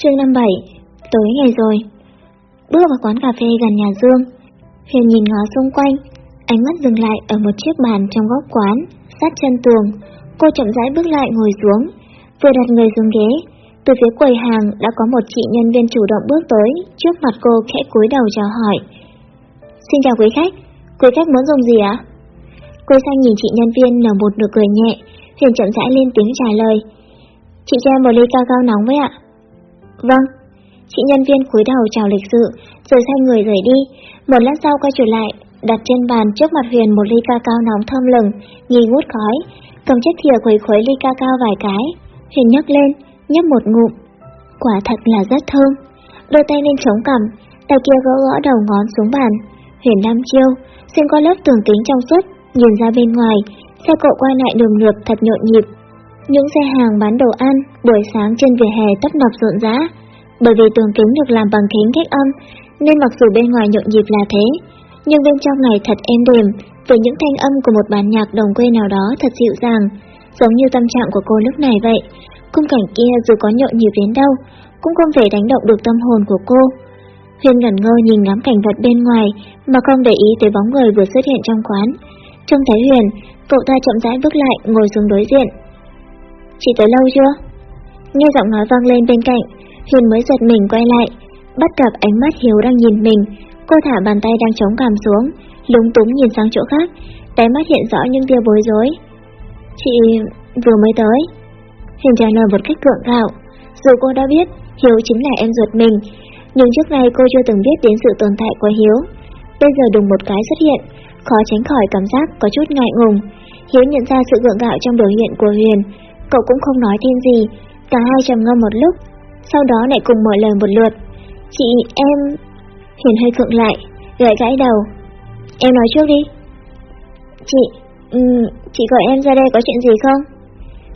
Chương 57 Tối ngày rồi. Bước vào quán cà phê gần nhà Dương, Huyền nhìn ngó xung quanh, Ánh mắt dừng lại ở một chiếc bàn trong góc quán, Sát chân tường. Cô chậm rãi bước lại ngồi xuống, Vừa đặt người xuống ghế. Từ phía quầy hàng đã có một chị nhân viên chủ động bước tới, Trước mặt cô khẽ cúi đầu chào hỏi. Xin chào quý khách Quý khách muốn dùng gì ạ? Cô sang nhìn chị nhân viên nở một nụ cười nhẹ, Huyền chậm rãi lên tiếng trả lời. Chị cho em một ly cao cao nóng với ạ. Vâng. Chị nhân viên cúi đầu chào lịch sự, Rồi xoay người rời đi. Một lát sau quay trở lại, Đặt trên bàn trước mặt Huyền một ly ca cao nóng thơm lừng, Nghi ngút khói. Cầm chiếc thìa khuấy khuấy ly ca cao vài cái. Huyền nhấc lên, Nhấp một ngụm. Quả thật là rất thơm. Đôi tay lên chống cằm, Tay kia gõ gõ đầu ngón xuống bàn. Huyền Nam Chiêu, Xuyên qua lớp tường kính trong suốt, Nhìn ra bên ngoài. Xe cộ quay lại đường lượt thật nhộn nhịp những xe hàng bán đồ ăn buổi sáng trên vỉa hè tấp nập rộn rã. Bởi vì tường kính được làm bằng kính cách âm, nên mặc dù bên ngoài nhộn nhịp là thế, nhưng bên trong này thật êm đềm, với những thanh âm của một bản nhạc đồng quê nào đó thật dịu dàng, giống như tâm trạng của cô lúc này vậy. Cung cảnh kia dù có nhộn nhịp đến đâu, cũng không thể đánh động được tâm hồn của cô. Huyền ngẩn ngơ nhìn ngắm cảnh vật bên ngoài mà không để ý tới bóng người vừa xuất hiện trong quán. Trông thấy Huyền, cậu ta chậm rãi bước lại ngồi xuống đối diện, Chị tới lâu chưa? Nghe giọng nói vang lên bên cạnh, Huyền mới giật mình quay lại, bắt gặp ánh mắt Hiếu đang nhìn mình. Cô thả bàn tay đang chống cằm xuống, lúng túng nhìn sang chỗ khác, đáy mắt hiện rõ những tia bối rối. Chị vừa mới tới. Huyền trả lời một cách cượng gạo. Dù cô đã biết Hiếu chính là em ruột mình, nhưng trước nay cô chưa từng biết đến sự tồn tại của Hiếu. Bây giờ đùng một cái xuất hiện, khó tránh khỏi cảm giác có chút ngại ngùng. Hiếu nhận ra sự gượng gạo trong biểu hiện của Huyền, Cậu cũng không nói thêm gì, cả hai trầm ngâm một lúc, sau đó lại cùng mở lời một lượt. Chị, em... Hiền hơi khựng lại, gãi gãi đầu. Em nói trước đi. Chị, um, chị gọi em ra đây có chuyện gì không?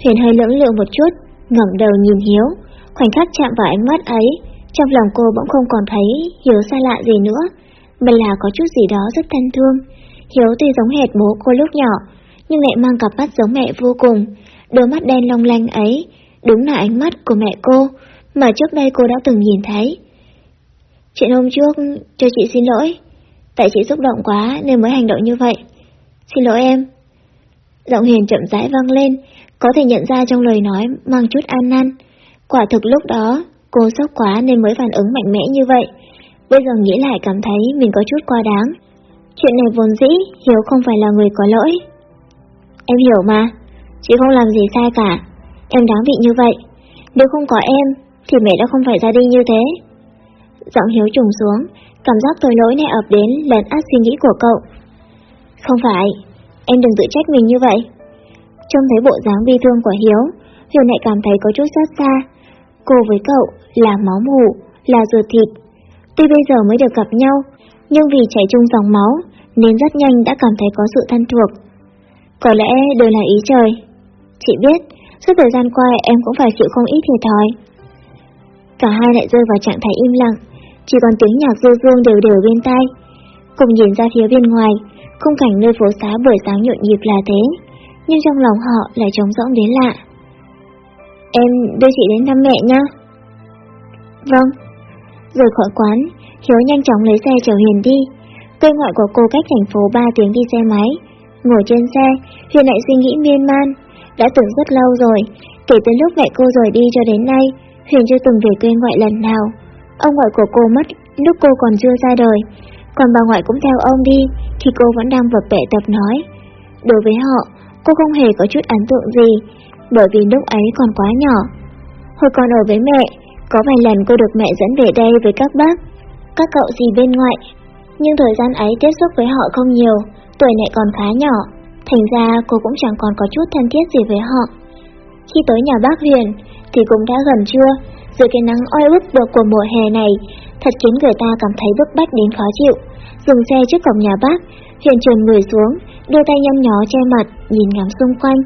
Huyền hơi lưỡng lự một chút, ngẩng đầu nhìn Hiếu, khoảnh khắc chạm vào ánh mắt ấy, trong lòng cô bỗng không còn thấy Hiếu xa lạ gì nữa, mà là có chút gì đó rất thân thương. Hiếu tuy giống hệt bố cô lúc nhỏ, nhưng lại mang cặp mắt giống mẹ vô cùng, Đôi mắt đen long lanh ấy, đúng là ánh mắt của mẹ cô, mà trước đây cô đã từng nhìn thấy. Chuyện hôm trước, cho chị xin lỗi. Tại chị xúc động quá nên mới hành động như vậy. Xin lỗi em. Giọng hiền chậm rãi vang lên, có thể nhận ra trong lời nói mang chút an năn. Quả thực lúc đó, cô sốc quá nên mới phản ứng mạnh mẽ như vậy. Bây giờ nghĩ lại cảm thấy mình có chút quá đáng. Chuyện này vốn dĩ, Hiếu không phải là người có lỗi. Em hiểu mà. Chị không làm gì sai cả. Em đáng vị như vậy. Nếu không có em, Thì mẹ đã không phải ra đi như thế. Giọng Hiếu trùng xuống, Cảm giác tội lỗi này ập đến lấn át suy nghĩ của cậu. Không phải, Em đừng tự trách mình như vậy. Trông thấy bộ dáng bi thương của Hiếu Hiếu lại cảm thấy có chút xót xa. Cô với cậu là máu mủ, Là ruột thịt. Tuy bây giờ mới được gặp nhau, Nhưng vì chảy chung dòng máu, Nên rất nhanh đã cảm thấy có sự thân thuộc. Có lẽ đều là ý trời. Chị biết, suốt thời gian qua em cũng phải chịu không ít thiệt thòi. Cả hai lại rơi vào trạng thái im lặng, chỉ còn tiếng nhạc du dương đều đều bên tai. Cùng nhìn ra phía bên ngoài, khung cảnh nơi phố xá buổi sáng nhộn nhịp là thế, nhưng trong lòng họ lại trống rỗng đến lạ. Em đưa chị đến thăm mẹ nhá Vâng. Rồi khỏi quán, Hiếu nhanh chóng lấy xe chở Huyền đi. Quê ngoại của cô cách thành phố 3 tiếng đi xe máy. Ngồi trên xe, Huyền lại suy nghĩ miên man, đã từng rất lâu rồi, kể từ lúc mẹ cô rời đi cho đến nay, Huyền chưa từng về quê ngoại lần nào. Ông ngoại của cô mất lúc cô còn chưa ra đời, còn bà ngoại cũng theo ông đi khi cô vẫn đang vật vẽ tập nói. Đối với họ, cô không hề có chút ấn tượng gì, bởi vì lúc ấy còn quá nhỏ. Hồi còn ở với mẹ, có vài lần cô được mẹ dẫn về đây với các bác, các cậu gì bên ngoại. Nhưng thời gian ấy tiếp xúc với họ không nhiều, tuổi mẹ còn khá nhỏ, Thành ra cô cũng chẳng còn có chút thân thiết gì với họ. Khi tới nhà bác Huyền thì cũng đã gần trưa, dưới cái nắng oi bức bực của mùa hè này, thật khiến người ta cảm thấy bức bách đến khó chịu. Dừng xe trước cổng nhà bác, Huyền trườn người xuống, đưa tay nhăn nhó che mặt, nhìn ngắm xung quanh.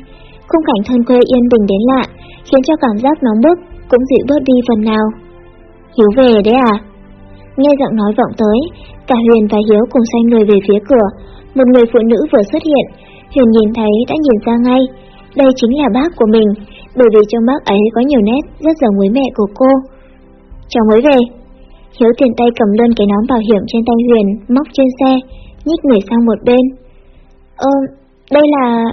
Khung cảnh thân quê yên bình đến lạ, khiến cho cảm giác nóng bức cũng dịu bớt đi phần nào. Hiếu về đấy à? Nghe giọng nói vọng tới, cả Huyền và Hiếu cùng xoay người về phía cửa. Một người phụ nữ vừa xuất hiện, Huyền nhìn thấy đã nhìn ra ngay, đây chính là bác của mình, bởi vì trong bác ấy có nhiều nét rất giống với mẹ của cô. Cháu mới về. Hiếu tiền tay cầm luôn cái nón bảo hiểm trên tay Huyền, móc trên xe, nhích người sang một bên. Ơ, đây là...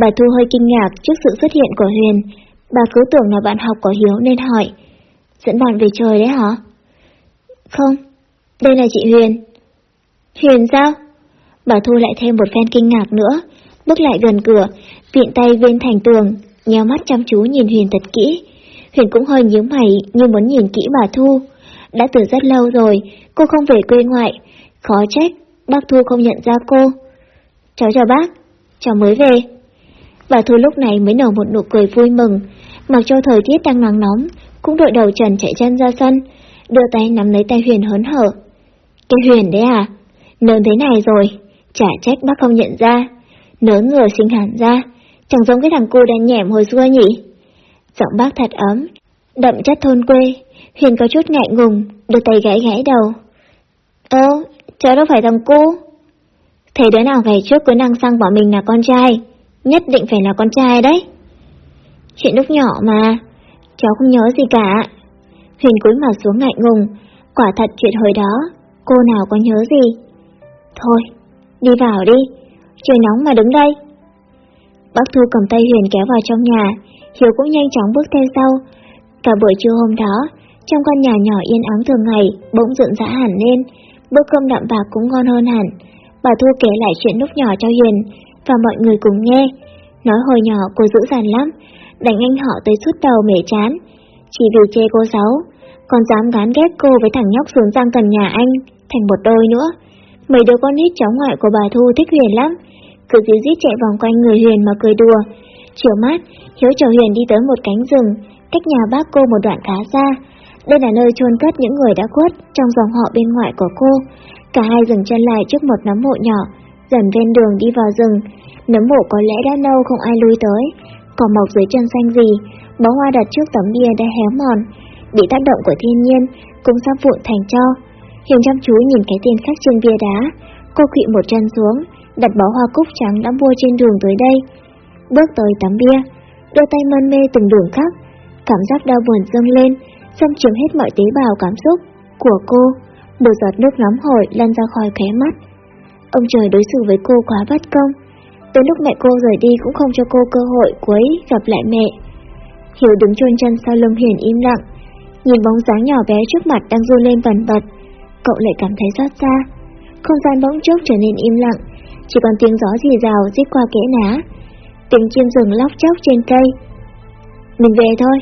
Bà Thu hơi kinh ngạc trước sự xuất hiện của Huyền. Bà cứ tưởng là bạn học của Hiếu nên hỏi. Dẫn bạn về trời đấy hả? Không, đây là chị Huyền. Huyền sao? Bà Thu lại thêm một phen kinh ngạc nữa, bước lại gần cửa, viện tay bên thành tường, nheo mắt chăm chú nhìn Huyền thật kỹ. Huyền cũng hơi nhíu mày như muốn nhìn kỹ bà Thu. Đã từ rất lâu rồi, cô không về quê ngoại. Khó trách, bác Thu không nhận ra cô. Cháu chào bác, cháu mới về. Bà Thu lúc này mới nở một nụ cười vui mừng, mặc cho thời tiết đang nắng nóng, cũng đội đầu trần chạy chân ra sân, đưa tay nắm lấy tay Huyền hớn hở. Cái Huyền đấy à? Lớn thế này rồi, chả trách bác không nhận ra. Nớn người sinh hẳn ra, chẳng giống cái thằng cu đen nhẻm hồi xưa nhỉ? Giọng bác thật ấm, đậm chất thôn quê, Huyền có chút ngại ngùng, đưa tay gãy gãy đầu. Ơ, cháu đâu phải thằng cu. Thấy đứa nào ngày trước cứ năng sang bảo mình là con trai, nhất định phải là con trai đấy. Chuyện lúc nhỏ mà, cháu không nhớ gì cả. Huyền cúi mặt xuống ngại ngùng, quả thật chuyện hồi đó, cô nào có nhớ gì. Thôi, đi vào đi, trời nóng mà đứng đây. Bác Thu cầm tay Huyền kéo vào trong nhà, Hiếu cũng nhanh chóng bước theo sau. Cả buổi trưa hôm đó, trong căn nhà nhỏ yên ắng thường ngày, bỗng rộn rã hẳn lên, bữa cơm đậm bạc cũng ngon hơn hẳn. Bà Thu kể lại chuyện lúc nhỏ cho Huyền, và mọi người cùng nghe. Nói hồi nhỏ cô dữ dằn lắm, đánh anh họ tới suốt đầu mể chán. Chỉ vì chê cô xấu, còn dám gán ghép cô với thằng nhóc xuống giang cần nhà anh, thành một đôi nữa. Mấy đứa con nít cháu ngoại của bà Thu thích Huyền lắm, cứ dí dít chạy vòng quanh người Huyền mà cười đùa. Chiều mát, Hiếu chở Huyền đi tới một cánh rừng, cách nhà bác cô một đoạn khá xa. Đây là nơi chôn cất những người đã khuất trong dòng họ bên ngoại của cô. Cả hai dừng chân lại trước một nấm mộ nhỏ, dần ven đường đi vào rừng. Nấm mộ có lẽ đã lâu không ai lui tới, còn mọc dưới chân xanh gì, bó hoa đặt trước tấm bia đã héo mòn, bị tác động của thiên nhiên, cũng sắp vụn thành cho. Hiền chăm chú nhìn cái tên khắc trên bia đá, cô khụy một chân xuống, đặt bó hoa cúc trắng đã mua trên đường tới đây. Bước tới tấm bia, đưa tay mân mê từng đường khắc, cảm giác đau buồn dâng lên, xâm chiếm hết mọi tế bào cảm xúc của cô. Một giọt nước nóng hổi lăn ra khỏi khóe mắt. Ông trời đối xử với cô quá bất công. Tới lúc mẹ cô rời đi cũng không cho cô cơ hội cuối gặp lại mẹ. Hiểu đứng chôn chân sau lưng Hiền im lặng, nhìn bóng dáng nhỏ bé trước mặt đang run lên bần bật, cậu lại cảm thấy xót xa. Không gian bỗng chốc trở nên im lặng, chỉ còn tiếng gió rì rào rít qua kẽ ná, tiếng chim rừng lóc chóc trên cây. Mình về thôi.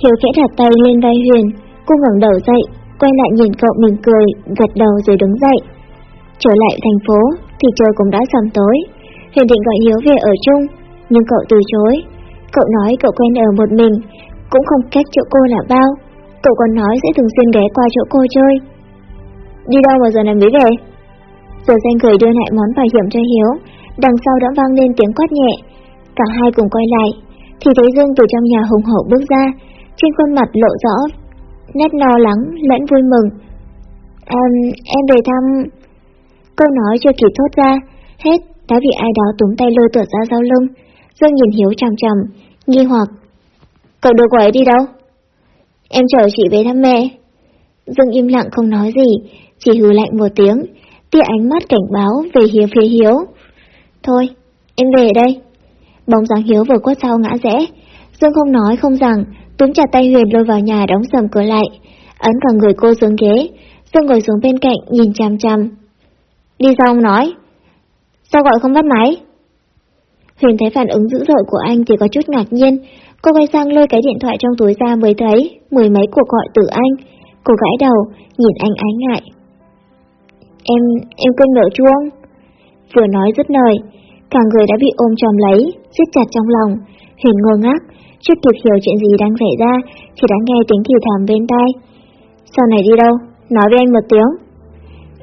Hiếu khẽ đặt tay lên vai Huyền, cô ngẩng đầu dậy, quay lại nhìn cậu mỉm cười, gật đầu rồi đứng dậy. Trở lại thành phố thì trời cũng đã sầm tối. Huyền định gọi Hiếu về ở chung, nhưng cậu từ chối. Cậu nói cậu quen ở một mình, cũng không cách chỗ cô là bao. Cậu còn nói sẽ thường xuyên ghé qua chỗ cô chơi. Đi đâu mà giờ này mới về? Giờ danh gửi đưa lại món bảo hiểm cho Hiếu, đằng sau đã vang lên tiếng quát nhẹ. Cả hai cùng quay lại, thì thấy Dương từ trong nhà hùng hậu bước ra, trên khuôn mặt lộ rõ nét lo lắng lẫn vui mừng. Em em về thăm... Câu nói chưa kịp thốt ra, hết đã bị ai đó túm tay lôi tuột ra sau lưng. Dương nhìn Hiếu chằm chằm, nghi hoặc. Cậu đưa cô ấy đi đâu? Em chờ chị về thăm mẹ. Dương im lặng không nói gì, chỉ hừ lạnh một tiếng, tia ánh mắt cảnh báo về hiếu phía Hiếu. Thôi, em về đây. Bóng dáng Hiếu vừa quất sau ngã rẽ. Dương không nói không rằng, túm chặt tay Huyền lôi vào nhà đóng sầm cửa lại, ấn cả người cô xuống ghế. Dương ngồi xuống bên cạnh nhìn chằm chằm. Đi ra ông nói? Sao gọi không bắt máy? Huyền thấy phản ứng dữ dội của anh thì có chút ngạc nhiên. Cô quay sang lôi cái điện thoại trong túi ra mới thấy mười mấy cuộc gọi từ anh. Cô gãi đầu, nhìn anh ái ngại. Em, em quên mở chuông. Vừa nói dứt lời, cả người đã bị ôm chầm lấy, siết chặt trong lòng. Huyền ngơ ngác, chưa kịp hiểu chuyện gì đang xảy ra thì đã nghe tiếng thì thầm bên tai. Sau này đi đâu? Nói với anh một tiếng.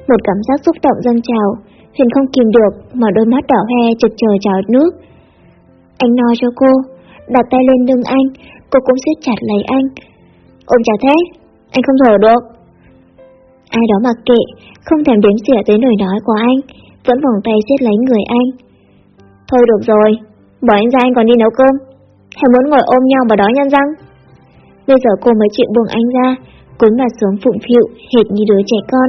Một cảm giác xúc động dâng trào, Huyền không kìm được mà đôi mắt đỏ hoe trực chờ trào nước. Anh nói cho cô, đặt tay lên lưng anh, cô cũng siết chặt lấy anh. Ôm chặt thế, anh không thở được. Ai đó mặc kệ, không thèm đếm xỉa tới lời nói của anh, vẫn vòng tay siết lấy người anh. Thôi được rồi, bỏ anh ra anh còn đi nấu cơm. Hay muốn ngồi ôm nhau mà đó nhân răng? Bây giờ cô mới chịu buông anh ra, cúi mặt xuống phụng phịu, hệt như đứa trẻ con.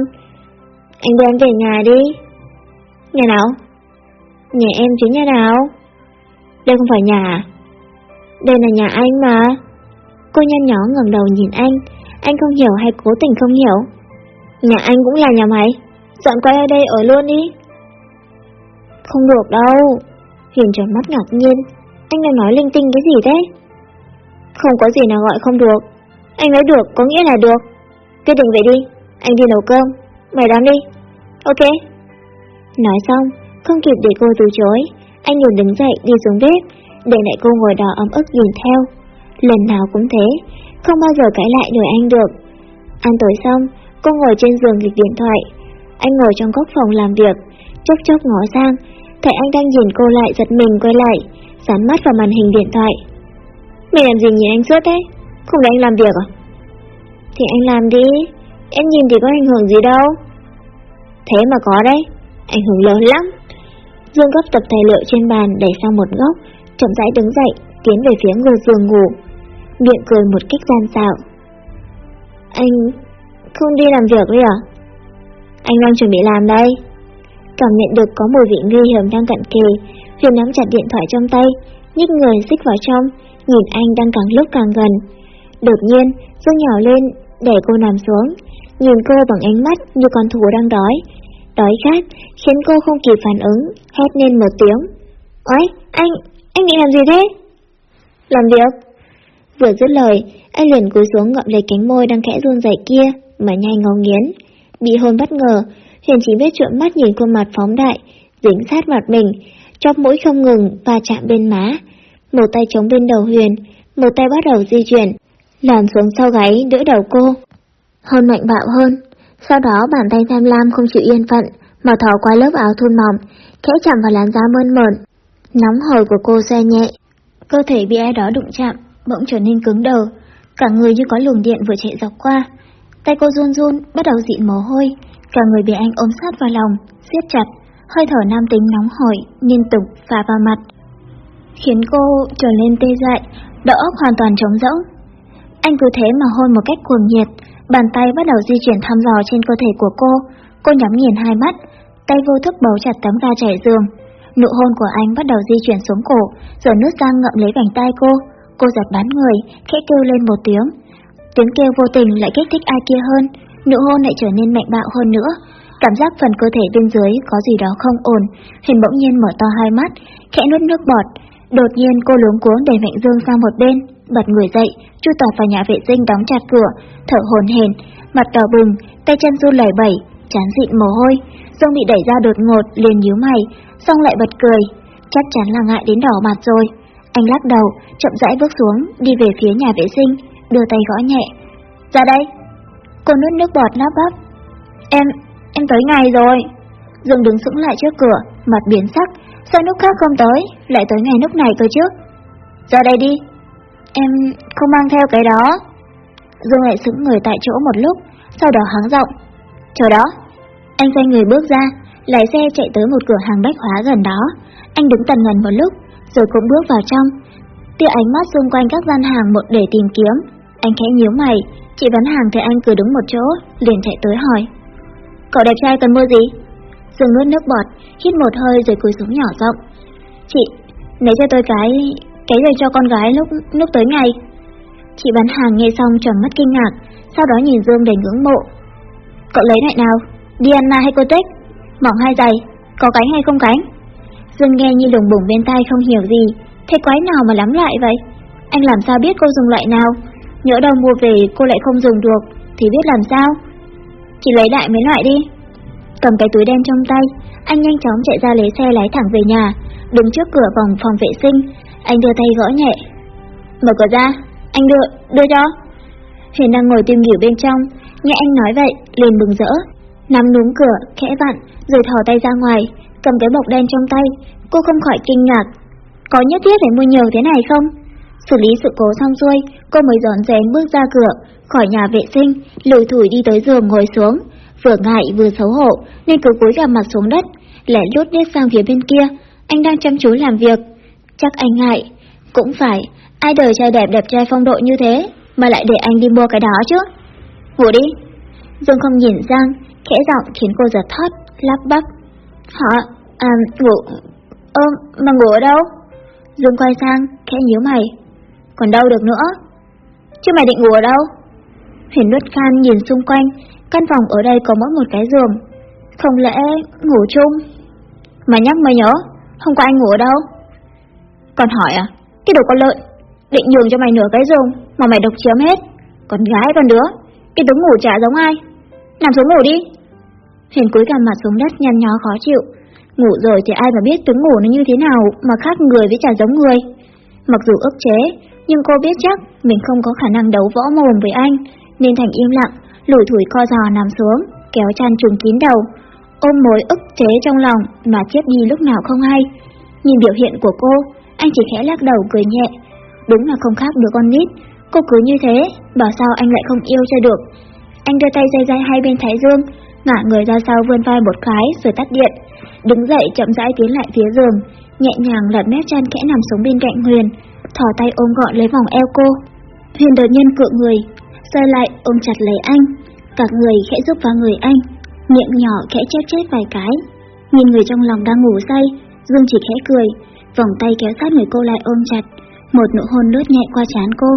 Anh đưa em về nhà đi. Nhà nào? Nhà em chứ nhà nào? Đây không phải nhà à? Đây là nhà anh mà. Cô nhăn nhó ngẩng đầu nhìn anh, anh không hiểu hay cố tình không hiểu. Nhà anh cũng là nhà máy, dọn qua đây ở luôn đi. Không được đâu. Hiền tròn mắt ngạc nhiên, anh đang nói linh tinh cái gì thế? Không có gì nào gọi không được. Anh nói được có nghĩa là được. Quyết định vậy đi, anh đi nấu cơm, mày đón đi. Ok. Nói xong, không kịp để cô từ chối, anh liền đứng dậy đi xuống bếp, để lại cô ngồi đó ấm ức nhìn theo. Lần nào cũng thế, không bao giờ cãi lại nổi anh được. Ăn tối xong, cô ngồi trên giường nghịch điện thoại. Anh ngồi trong góc phòng làm việc, chốc chốc ngó sang, thấy anh đang nhìn cô lại giật mình quay lại, dán mắt vào màn hình điện thoại. Mày làm gì nhìn anh suốt thế? Không để anh làm việc à? Thì anh làm đi, em nhìn thì có ảnh hưởng gì đâu. Thế mà có đấy, ảnh hưởng lớn lắm. Dương gấp tập tài liệu trên bàn đẩy sang một góc, chậm rãi đứng dậy, tiến về phía người giường ngủ. Miệng cười một cách gian xạo. Anh không đi làm việc đi à? Anh đang chuẩn bị làm đây. Cảm nhận được có mùi vị nguy hiểm đang cận kề, Huyền nắm chặt điện thoại trong tay, nhích người xích vào trong, nhìn anh đang càng lúc càng gần. Đột nhiên, Dương nhỏ lên, để cô nằm xuống, nhìn cô bằng ánh mắt như con thú đang đói. Đói khát, khiến cô không kịp phản ứng, hét lên một tiếng. Ôi, anh, anh định làm gì thế? Làm việc. Vừa dứt lời, anh liền cúi xuống ngậm lấy cánh môi đang khẽ run rẩy kia, mà nhanh ngấu nghiến. Bị hôn bất ngờ, Huyền chỉ biết trợn mắt nhìn khuôn mặt phóng đại, dính sát mặt mình, chóp mũi không ngừng và chạm bên má. Một tay chống bên đầu Huyền, một tay bắt đầu di chuyển, lòn xuống sau gáy đỡ đầu cô. Hôn mạnh bạo hơn, sau đó bàn tay tham lam không chịu yên phận, mà thò qua lớp áo thun mỏng, khẽ chạm vào làn da mơn mởn. Nóng hổi của cô xe nhẹ, cơ thể bị ai đó đụng chạm, bỗng trở nên cứng đờ, cả người như có luồng điện vừa chạy dọc qua. Tay cô run run, bắt đầu dịn mồ hôi, cả người bị anh ôm sát vào lòng, siết chặt, hơi thở nam tính nóng hổi, liên tục phả vào mặt. Khiến cô trở nên tê dại, đầu óc hoàn toàn trống rỗng. Anh cứ thế mà hôn một cách cuồng nhiệt, bàn tay bắt đầu di chuyển thăm dò trên cơ thể của cô. Cô nhắm nghiền hai mắt, tay vô thức bấu chặt tấm ga trải giường. Nụ hôn của anh bắt đầu di chuyển xuống cổ, rồi nước răng ngậm lấy vành tay cô. Cô giật bắn người, khẽ kêu lên một tiếng. Tiếng kêu vô tình lại kích thích ai kia hơn, nụ hôn lại trở nên mạnh bạo hơn nữa. Cảm giác phần cơ thể bên dưới có gì đó không ổn, Huyền bỗng nhiên mở to hai mắt, khẽ nuốt nước bọt. Đột nhiên cô luống cuống đẩy Mạnh Dương sang một bên, bật người dậy, chu tọt vào nhà vệ sinh đóng chặt cửa, thở hổn hển, mặt đỏ bừng, tay chân run lẩy bẩy, chán dịn mồ hôi. Dương bị đẩy ra đột ngột, liền nhíu mày, xong lại bật cười, chắc chắn là ngại đến đỏ mặt rồi. Anh lắc đầu, chậm rãi bước xuống, đi về phía nhà vệ sinh, đưa tay gõ nhẹ. Ra đây. Cô nuốt nước bọt lắp bắp. Em, em tới ngày rồi. Dương đứng sững lại trước cửa, mặt biến sắc, sao lúc khác không tới, lại tới ngày lúc này cơ chứ? Ra đây đi. Em không mang theo cái đó. Dương lại sững người tại chỗ một lúc, sau đó háng giọng. Chờ đó. Anh xoay người bước ra, lái xe chạy tới một cửa hàng bách hóa gần đó. Anh đứng tần ngần một lúc, rồi cũng bước vào trong. Tia ánh mắt xung quanh các gian hàng một để tìm kiếm. Anh khẽ nhíu mày, chị bán hàng thấy anh cứ đứng một chỗ, liền chạy tới hỏi. Cậu đẹp trai cần mua gì? Dương nuốt nước bọt, hít một hơi rồi cúi xuống nhỏ giọng. Chị, lấy cho tôi cái... cái giày cho con gái lúc lúc tới ngày. Chị bán hàng nghe xong tròn mắt kinh ngạc, sau đó nhìn Dương đầy ngưỡng mộ. Cậu lấy loại nào? Diana hay Kotex? Mỏng hay dày? Có cánh hay không cánh? Dương nghe như lùng bùng bên tai không hiểu gì, thế quái nào mà lắm lại vậy? Anh làm sao biết cô dùng loại nào? Nhỡ đâu mua về cô lại không dùng được, thì biết làm sao? Chỉ lấy đại mấy loại đi. Cầm cái túi đen trong tay, anh nhanh chóng chạy ra lấy xe lái thẳng về nhà, đứng trước cửa vòng phòng vệ sinh, anh đưa tay gõ nhẹ. Mở cửa ra, anh đưa, đưa cho. Huyền đang ngồi tìm hiểu bên trong, nghe anh nói vậy, liền bừng rỡ, nắm núm cửa, khẽ vặn, rồi thò tay ra ngoài, cầm cái bọc đen trong tay, cô không khỏi kinh ngạc. Có nhất thiết phải mua nhiều thế này không? Xử lý sự cố xong xuôi, cô mới dọn dẹp bước ra cửa, khỏi nhà vệ sinh, lùi thủi đi tới giường ngồi xuống. Vừa ngại vừa xấu hổ, nên cứ cúi gằm mặt xuống đất, lẻ lút liếc sang phía bên kia. Anh đang chăm chú làm việc. Chắc anh ngại. Cũng phải, ai đời trai đẹp đẹp trai phong độ như thế, mà lại để anh đi mua cái đó chứ. Ngủ đi. Dương không nhìn Giang, khẽ giọng khiến cô giật thót, lắp bắp. Hả? À, ngủ... Ơ, mà ngủ ở đâu? Dương quay sang, khẽ nhíu mày. Còn đâu được nữa? Chứ mày định ngủ ở đâu? Huyền nuốt khan nhìn xung quanh, căn phòng ở đây có mỗi một cái giường. Không lẽ ngủ chung? Mà nhắc mày nhớ, hôm qua anh ngủ ở đâu? Còn hỏi à? Cái đồ con lợn, định nhường cho mày nửa cái giường mà mày độc chiếm hết. Còn gái con đứa, cái tướng ngủ chả giống ai. Nằm xuống ngủ đi. Huyền cúi gằm mặt xuống đất nhăn nhó khó chịu. Ngủ rồi thì ai mà biết tướng ngủ nó như thế nào mà khác người với chả giống người. Mặc dù ức chế, nhưng cô biết chắc mình không có khả năng đấu võ mồm với anh, nên thành im lặng, lủi thủi co giò nằm xuống, kéo chăn trùng kín đầu, ôm mối ức chế trong lòng mà chết đi lúc nào không hay. Nhìn biểu hiện của cô, anh chỉ khẽ lắc đầu cười nhẹ. Đúng là không khác đứa con nít, cô cứ như thế, bảo sao anh lại không yêu cho được. Anh đưa tay dây dây hai bên thái dương, ngả người ra sau vươn vai một cái rồi tắt điện. Đứng dậy chậm rãi tiến lại phía giường, nhẹ nhàng lật mép chân khẽ nằm xuống bên cạnh Huyền, thò tay ôm gọn lấy vòng eo cô. Huyền đột nhiên cựa người, xoay lại ôm chặt lấy anh, cả người khẽ giúp vào người anh, miệng nhỏ khẽ chép chép vài cái. Nhìn người trong lòng đang ngủ say, Dương chỉ khẽ cười, vòng tay kéo sát người cô lại ôm chặt, một nụ hôn lướt nhẹ qua trán cô.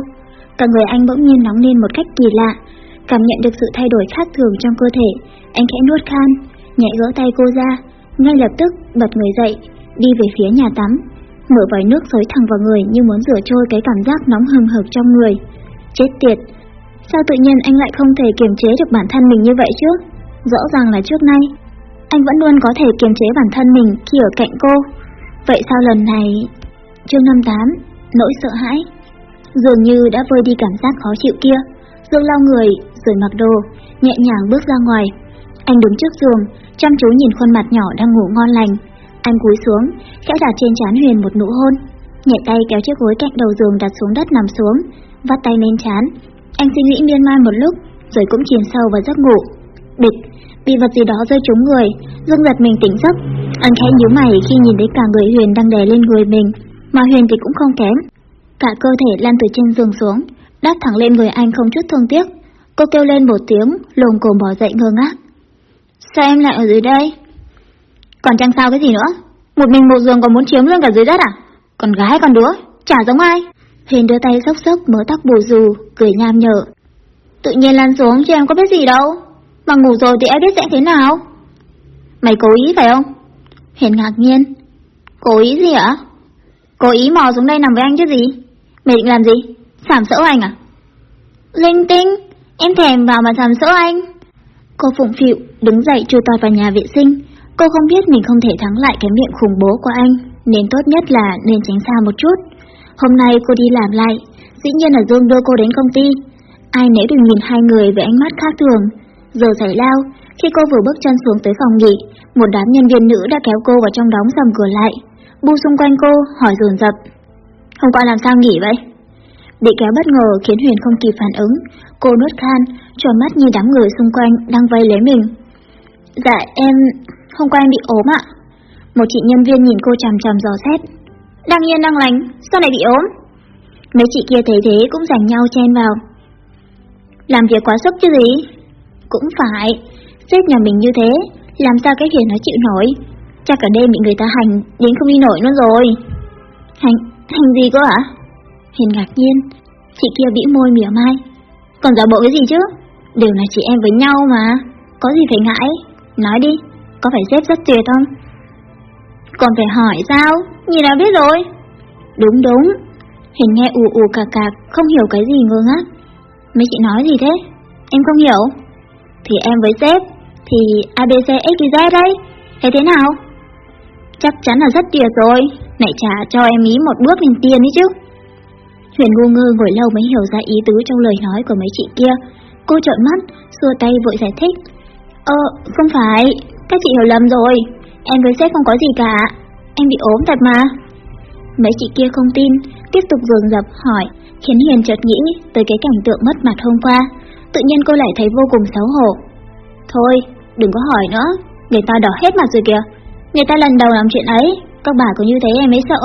Cả người anh bỗng nhiên nóng lên một cách kỳ lạ, cảm nhận được sự thay đổi khác thường trong cơ thể, anh khẽ nuốt khan, nhẹ gỡ tay cô ra, ngay lập tức bật người dậy, đi về phía nhà tắm, mở vòi nước xối thẳng vào người như muốn rửa trôi cái cảm giác nóng hừng hực trong người. Chết tiệt, sao tự nhiên anh lại không thể kiềm chế được bản thân mình như vậy chứ? Rõ ràng là trước nay, anh vẫn luôn có thể kiềm chế bản thân mình khi ở cạnh cô. Vậy sao lần này... Chương 58, nỗi sợ hãi. Dường như đã vơi đi cảm giác khó chịu kia, Dương lau người, rồi mặc đồ, nhẹ nhàng bước ra ngoài. Anh đứng trước giường, chăm chú nhìn khuôn mặt nhỏ đang ngủ ngon lành. Anh cúi xuống, khẽ đặt trên trán Huyền một nụ hôn, nhẹ tay kéo chiếc gối cạnh đầu giường đặt xuống đất nằm xuống, vắt tay lên trán. Anh suy nghĩ miên man một lúc, rồi cũng chìm sâu vào giấc ngủ. Bịch, bị vật gì đó rơi trúng người, Dương giật mình tỉnh giấc. Anh khẽ nhíu mày khi nhìn thấy cả người Huyền đang đè lên người mình, mà Huyền thì cũng không kém. Cả cơ thể lăn từ trên giường xuống, đáp thẳng lên người anh không chút thương tiếc. Cô kêu lên một tiếng, lồm cồm bỏ dậy ngơ ngác. Sao em lại ở dưới đây? Còn chăng sao cái gì nữa? Một mình một giường còn muốn chiếm luôn cả dưới đất à? Còn gái còn đứa, chả giống ai. Huyền đưa tay sốc sốc mớ tóc bù dù cười nham nhở. Tự nhiên lăn xuống chứ em có biết gì đâu. Mà ngủ rồi thì em biết sẽ thế nào? Mày cố ý phải không? Huyền ngạc nhiên. Cố ý gì ạ? Cố ý mò xuống đây nằm với anh chứ gì? Mày định làm gì? Sảm sỡ anh à? Linh tinh, em thèm vào mà sàm sỡ anh. Cô phụng phịu, đứng dậy chui tọt vào nhà vệ sinh. Cô không biết mình không thể thắng lại cái miệng khủng bố của anh, nên tốt nhất là nên tránh xa một chút. Hôm nay cô đi làm lại, dĩ nhiên là Dương đưa cô đến công ty. Ai nấy đều nhìn hai người với ánh mắt khác thường. Giờ giải lao, khi cô vừa bước chân xuống tới phòng nghỉ, một đám nhân viên nữ đã kéo cô vào trong đóng sầm cửa lại. Bu xung quanh cô, hỏi dồn dập. Hôm qua làm sao nghỉ vậy? Bị kéo bất ngờ khiến Huyền không kịp phản ứng, cô nuốt khan, tròn mắt nhìn đám người xung quanh đang vây lấy mình. Dạ em hôm qua em bị ốm ạ. Một chị nhân viên nhìn cô chằm chằm dò xét. Đang yên đang lành, sao lại bị ốm? Mấy chị kia thấy thế cũng giành nhau chen vào. Làm việc quá sức chứ gì? Cũng phải, sếp nhà mình như thế, làm sao cái Huyền nó chịu nổi? Chắc cả đêm bị người ta hành, đến không đi nổi nữa rồi. Hành, hành gì cơ ạ? Hiền ngạc nhiên, chị kia bĩ môi mỉa mai. Còn giả bộ cái gì chứ? Đều là chị em với nhau mà, có gì phải ngại? Nói đi, có phải xếp rất tuyệt không? Còn phải hỏi sao? Nhìn nào biết rồi. Đúng đúng. Hình nghe ù ù cà cà không hiểu cái gì ngơ ngác. Mấy chị nói gì thế? Em không hiểu. Thì em với sếp, thì ABC XYZ đây. Thế thế nào? Chắc chắn là rất tuyệt rồi. Nãy trả cho em ý một bước lên tiền đi chứ. Huyền ngu ngơ ngồi lâu mới hiểu ra ý tứ trong lời nói của mấy chị kia. Cô trợn mắt, xua tay vội giải thích. Ờ, không phải, các chị hiểu lầm rồi. Em với sếp không có gì cả. Em bị ốm thật mà. Mấy chị kia không tin, tiếp tục dồn dập hỏi, khiến Hiền chợt nghĩ tới cái cảnh tượng mất mặt hôm qua. Tự nhiên cô lại thấy vô cùng xấu hổ. Thôi, đừng có hỏi nữa, người ta đỏ hết mặt rồi kìa. Người ta lần đầu làm chuyện ấy, các bà có như thế em mới sợ.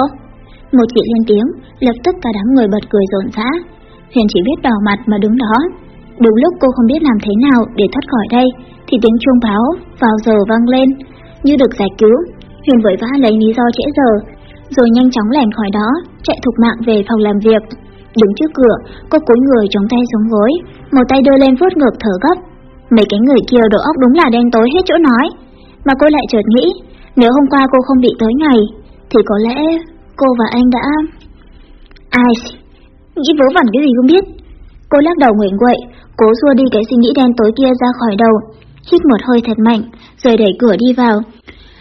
Một chị lên tiếng, lập tức cả đám người bật cười rộn rã. Huyền chỉ biết đỏ mặt mà đứng đó. Đúng lúc cô không biết làm thế nào để thoát khỏi đây, thì tiếng chuông báo vào giờ vang lên. Như được giải cứu, Huyền vội vã lấy lý do trễ giờ, rồi nhanh chóng lẻn khỏi đó, chạy thục mạng về phòng làm việc. Đứng trước cửa, cô cúi người chống tay xuống gối, một tay đưa lên vuốt ngược thở gấp. Mấy cái người kia đầu óc đúng là đen tối hết chỗ nói. Mà cô lại chợt nghĩ, nếu hôm qua cô không bị tới ngày, thì có lẽ cô và anh đã... Ai? Nghĩ vớ vẩn cái gì không biết. Cô lắc đầu nguyện quậy, cố xua đi cái suy nghĩ đen tối kia ra khỏi đầu, hít một hơi thật mạnh, rồi đẩy cửa đi vào.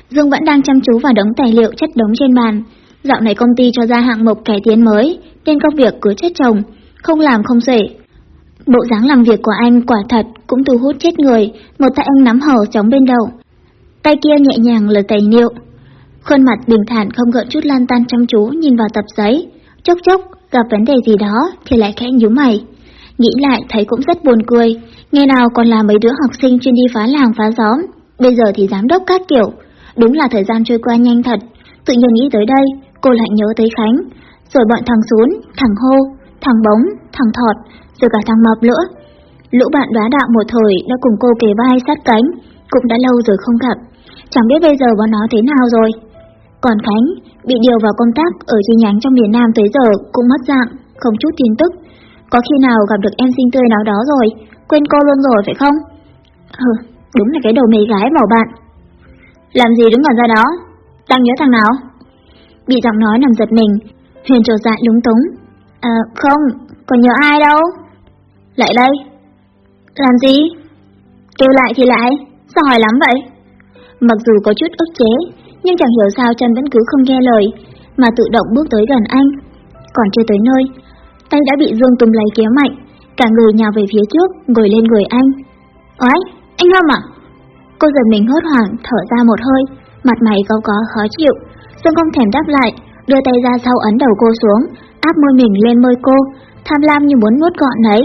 Dương vẫn đang chăm chú vào đống tài liệu chất đống trên bàn. Dạo này công ty cho ra hạng mục cải tiến mới, nên công việc cứ chết chồng, không làm không xuể. Bộ dáng làm việc của anh quả thật cũng thu hút chết người, một tay anh nắm hở chống bên đầu. Tay kia nhẹ nhàng lật tài liệu. Khuôn mặt bình thản không gợn chút lan tan chăm chú nhìn vào tập giấy. Chốc chốc, gặp vấn đề gì đó thì lại khẽ nhíu mày. Nghĩ lại thấy cũng rất buồn cười, ngày nào còn là mấy đứa học sinh chuyên đi phá làng phá xóm, bây giờ thì giám đốc các kiểu. Đúng là thời gian trôi qua nhanh thật, tự nhiên nghĩ tới đây, cô lại nhớ tới Khánh, rồi bọn thằng Sún, thằng Hô, thằng Bóng, thằng Thọt, rồi cả thằng Mập nữa. Lũ bạn đoá đạo một thời đã cùng cô kề vai sát cánh, cũng đã lâu rồi không gặp, chẳng biết bây giờ bọn nó thế nào rồi. Còn Khánh, bị điều vào công tác ở chi nhánh trong miền Nam tới giờ cũng mất dạng, không chút tin tức. Có khi nào gặp được em xinh tươi nào đó rồi, quên cô luôn rồi phải không? Ừ, đúng là cái đầu mề gái bảo bạn. Làm gì đứng còn ra đó? Đang nhớ thằng nào? Bị giọng nói nằm giật mình, Huyền trột dạ lúng túng. À, không, còn nhớ ai đâu? Lại đây. Làm gì? Kêu lại thì lại, sao hỏi lắm vậy? Mặc dù có chút ức chế, nhưng chẳng hiểu sao chân vẫn cứ không nghe lời, mà tự động bước tới gần anh. Còn chưa tới nơi, tay đã bị Dương túm lấy kéo mạnh, cả người nhào về phía trước, ngồi lên người anh. Oái, anh Lâm à? Cô giật mình hốt hoảng, thở ra một hơi, mặt mày có có khó chịu. Dương không thèm đáp lại, đưa tay ra sau ấn đầu cô xuống, áp môi mình lên môi cô, tham lam như muốn nuốt gọn lấy.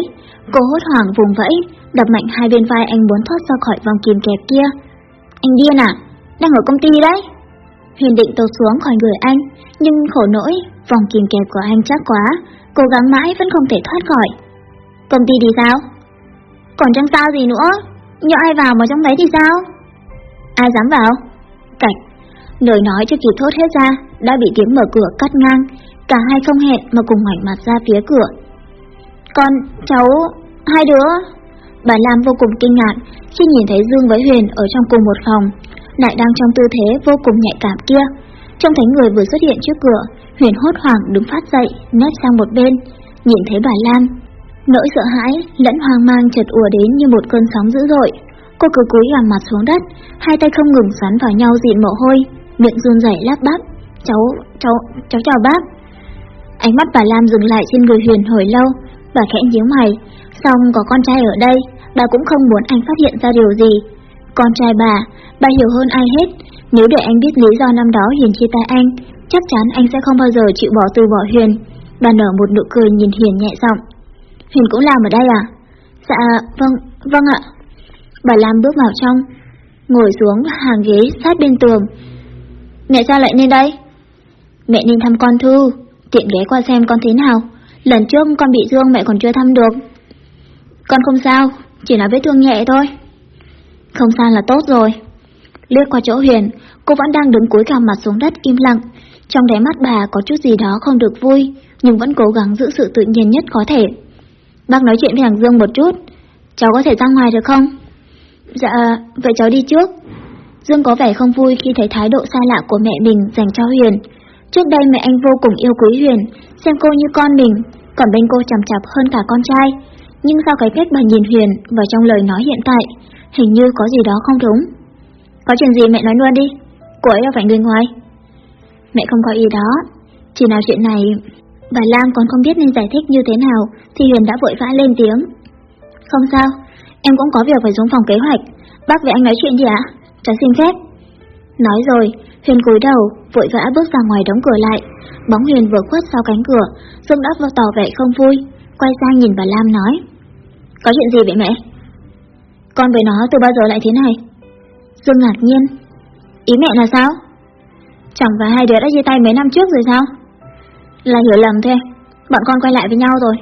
Cô hốt hoảng vùng vẫy, đập mạnh hai bên vai anh muốn thoát ra khỏi vòng kìm kẹp kia. Anh điên à? Đang ở công ty đấy. Huyền định tột xuống khỏi người anh, nhưng khổ nỗi, vòng kìm kẹp của anh chắc quá, cố gắng mãi vẫn không thể thoát khỏi. Công ty thì sao? Còn chẳng sao gì nữa, nhỡ ai vào mà trong đấy thì sao? Ai dám vào? Cạch, lời nói chưa kịp thốt hết ra, đã bị tiếng mở cửa cắt ngang, cả hai không hẹn mà cùng ngoảnh mặt ra phía cửa. Con, cháu, hai đứa... Bà Lam vô cùng kinh ngạc khi nhìn thấy Dương với Huyền ở trong cùng một phòng, lại đang trong tư thế vô cùng nhạy cảm kia. Trông thấy người vừa xuất hiện trước cửa, Huyền hốt hoảng đứng phát dậy, nép sang một bên, nhìn thấy bà Lan, Nỗi sợ hãi lẫn hoang mang chợt ùa đến như một cơn sóng dữ dội. Cô cứ cúi gằm mặt xuống đất, hai tay không ngừng xoắn vào nhau dịn mồ hôi, miệng run rẩy lắp bắp. Cháu, cháu, cháu chào bác. Ánh mắt bà Lan dừng lại trên người Huyền hồi lâu, bà khẽ nhíu mày. Xong có con trai ở đây, bà cũng không muốn anh phát hiện ra điều gì. Con trai bà, bà hiểu hơn ai hết. Nếu để anh biết lý do năm đó Hiền chia tay anh, chắc chắn anh sẽ không bao giờ chịu bỏ từ bỏ Huyền. Bà nở một nụ cười nhìn Hiền nhẹ giọng. Huyền cũng làm ở đây à? Dạ, vâng, vâng ạ. Bà Lam bước vào trong, ngồi xuống hàng ghế sát bên tường. Mẹ sao lại lên đây? Mẹ nên thăm con Thư, tiện ghé qua xem con thế nào. Lần trước con bị dương mẹ còn chưa thăm được. Con không sao, chỉ là vết thương nhẹ thôi. Không sao là tốt rồi. lướt qua chỗ Huyền, cô vẫn đang đứng cúi cằm mặt xuống đất im lặng. Trong đáy mắt bà có chút gì đó không được vui, nhưng vẫn cố gắng giữ sự tự nhiên nhất có thể. Bác nói chuyện với thằng Dương một chút, cháu có thể ra ngoài được không? Dạ, vậy cháu đi trước. Dương có vẻ không vui khi thấy thái độ xa lạ của mẹ mình dành cho Huyền. Trước đây mẹ anh vô cùng yêu quý Huyền, xem cô như con mình, còn bên cô chằm chạp hơn cả con trai. Nhưng sau cái cách bà nhìn Huyền và trong lời nói hiện tại, hình như có gì đó không đúng. Có chuyện gì mẹ nói luôn đi, cô ấy phải người ngoài. Mẹ không có ý đó, chỉ nào chuyện này, bà Lam còn không biết nên giải thích như thế nào, thì Huyền đã vội vã lên tiếng. Không sao, em cũng có việc phải xuống phòng kế hoạch, bác với anh nói chuyện gì ạ? Cháu xin phép. Nói rồi, Huyền cúi đầu, vội vã bước ra ngoài đóng cửa lại. Bóng Huyền vừa khuất sau cánh cửa, Dương đã vào tỏ vẻ không vui, quay sang nhìn bà Lam nói. Có chuyện gì vậy mẹ? Con với nó từ bao giờ lại thế này? Dương ngạc nhiên. Ý mẹ là sao? Chẳng phải hai đứa đã chia tay mấy năm trước rồi sao? Là hiểu lầm thôi, bọn con quay lại với nhau rồi.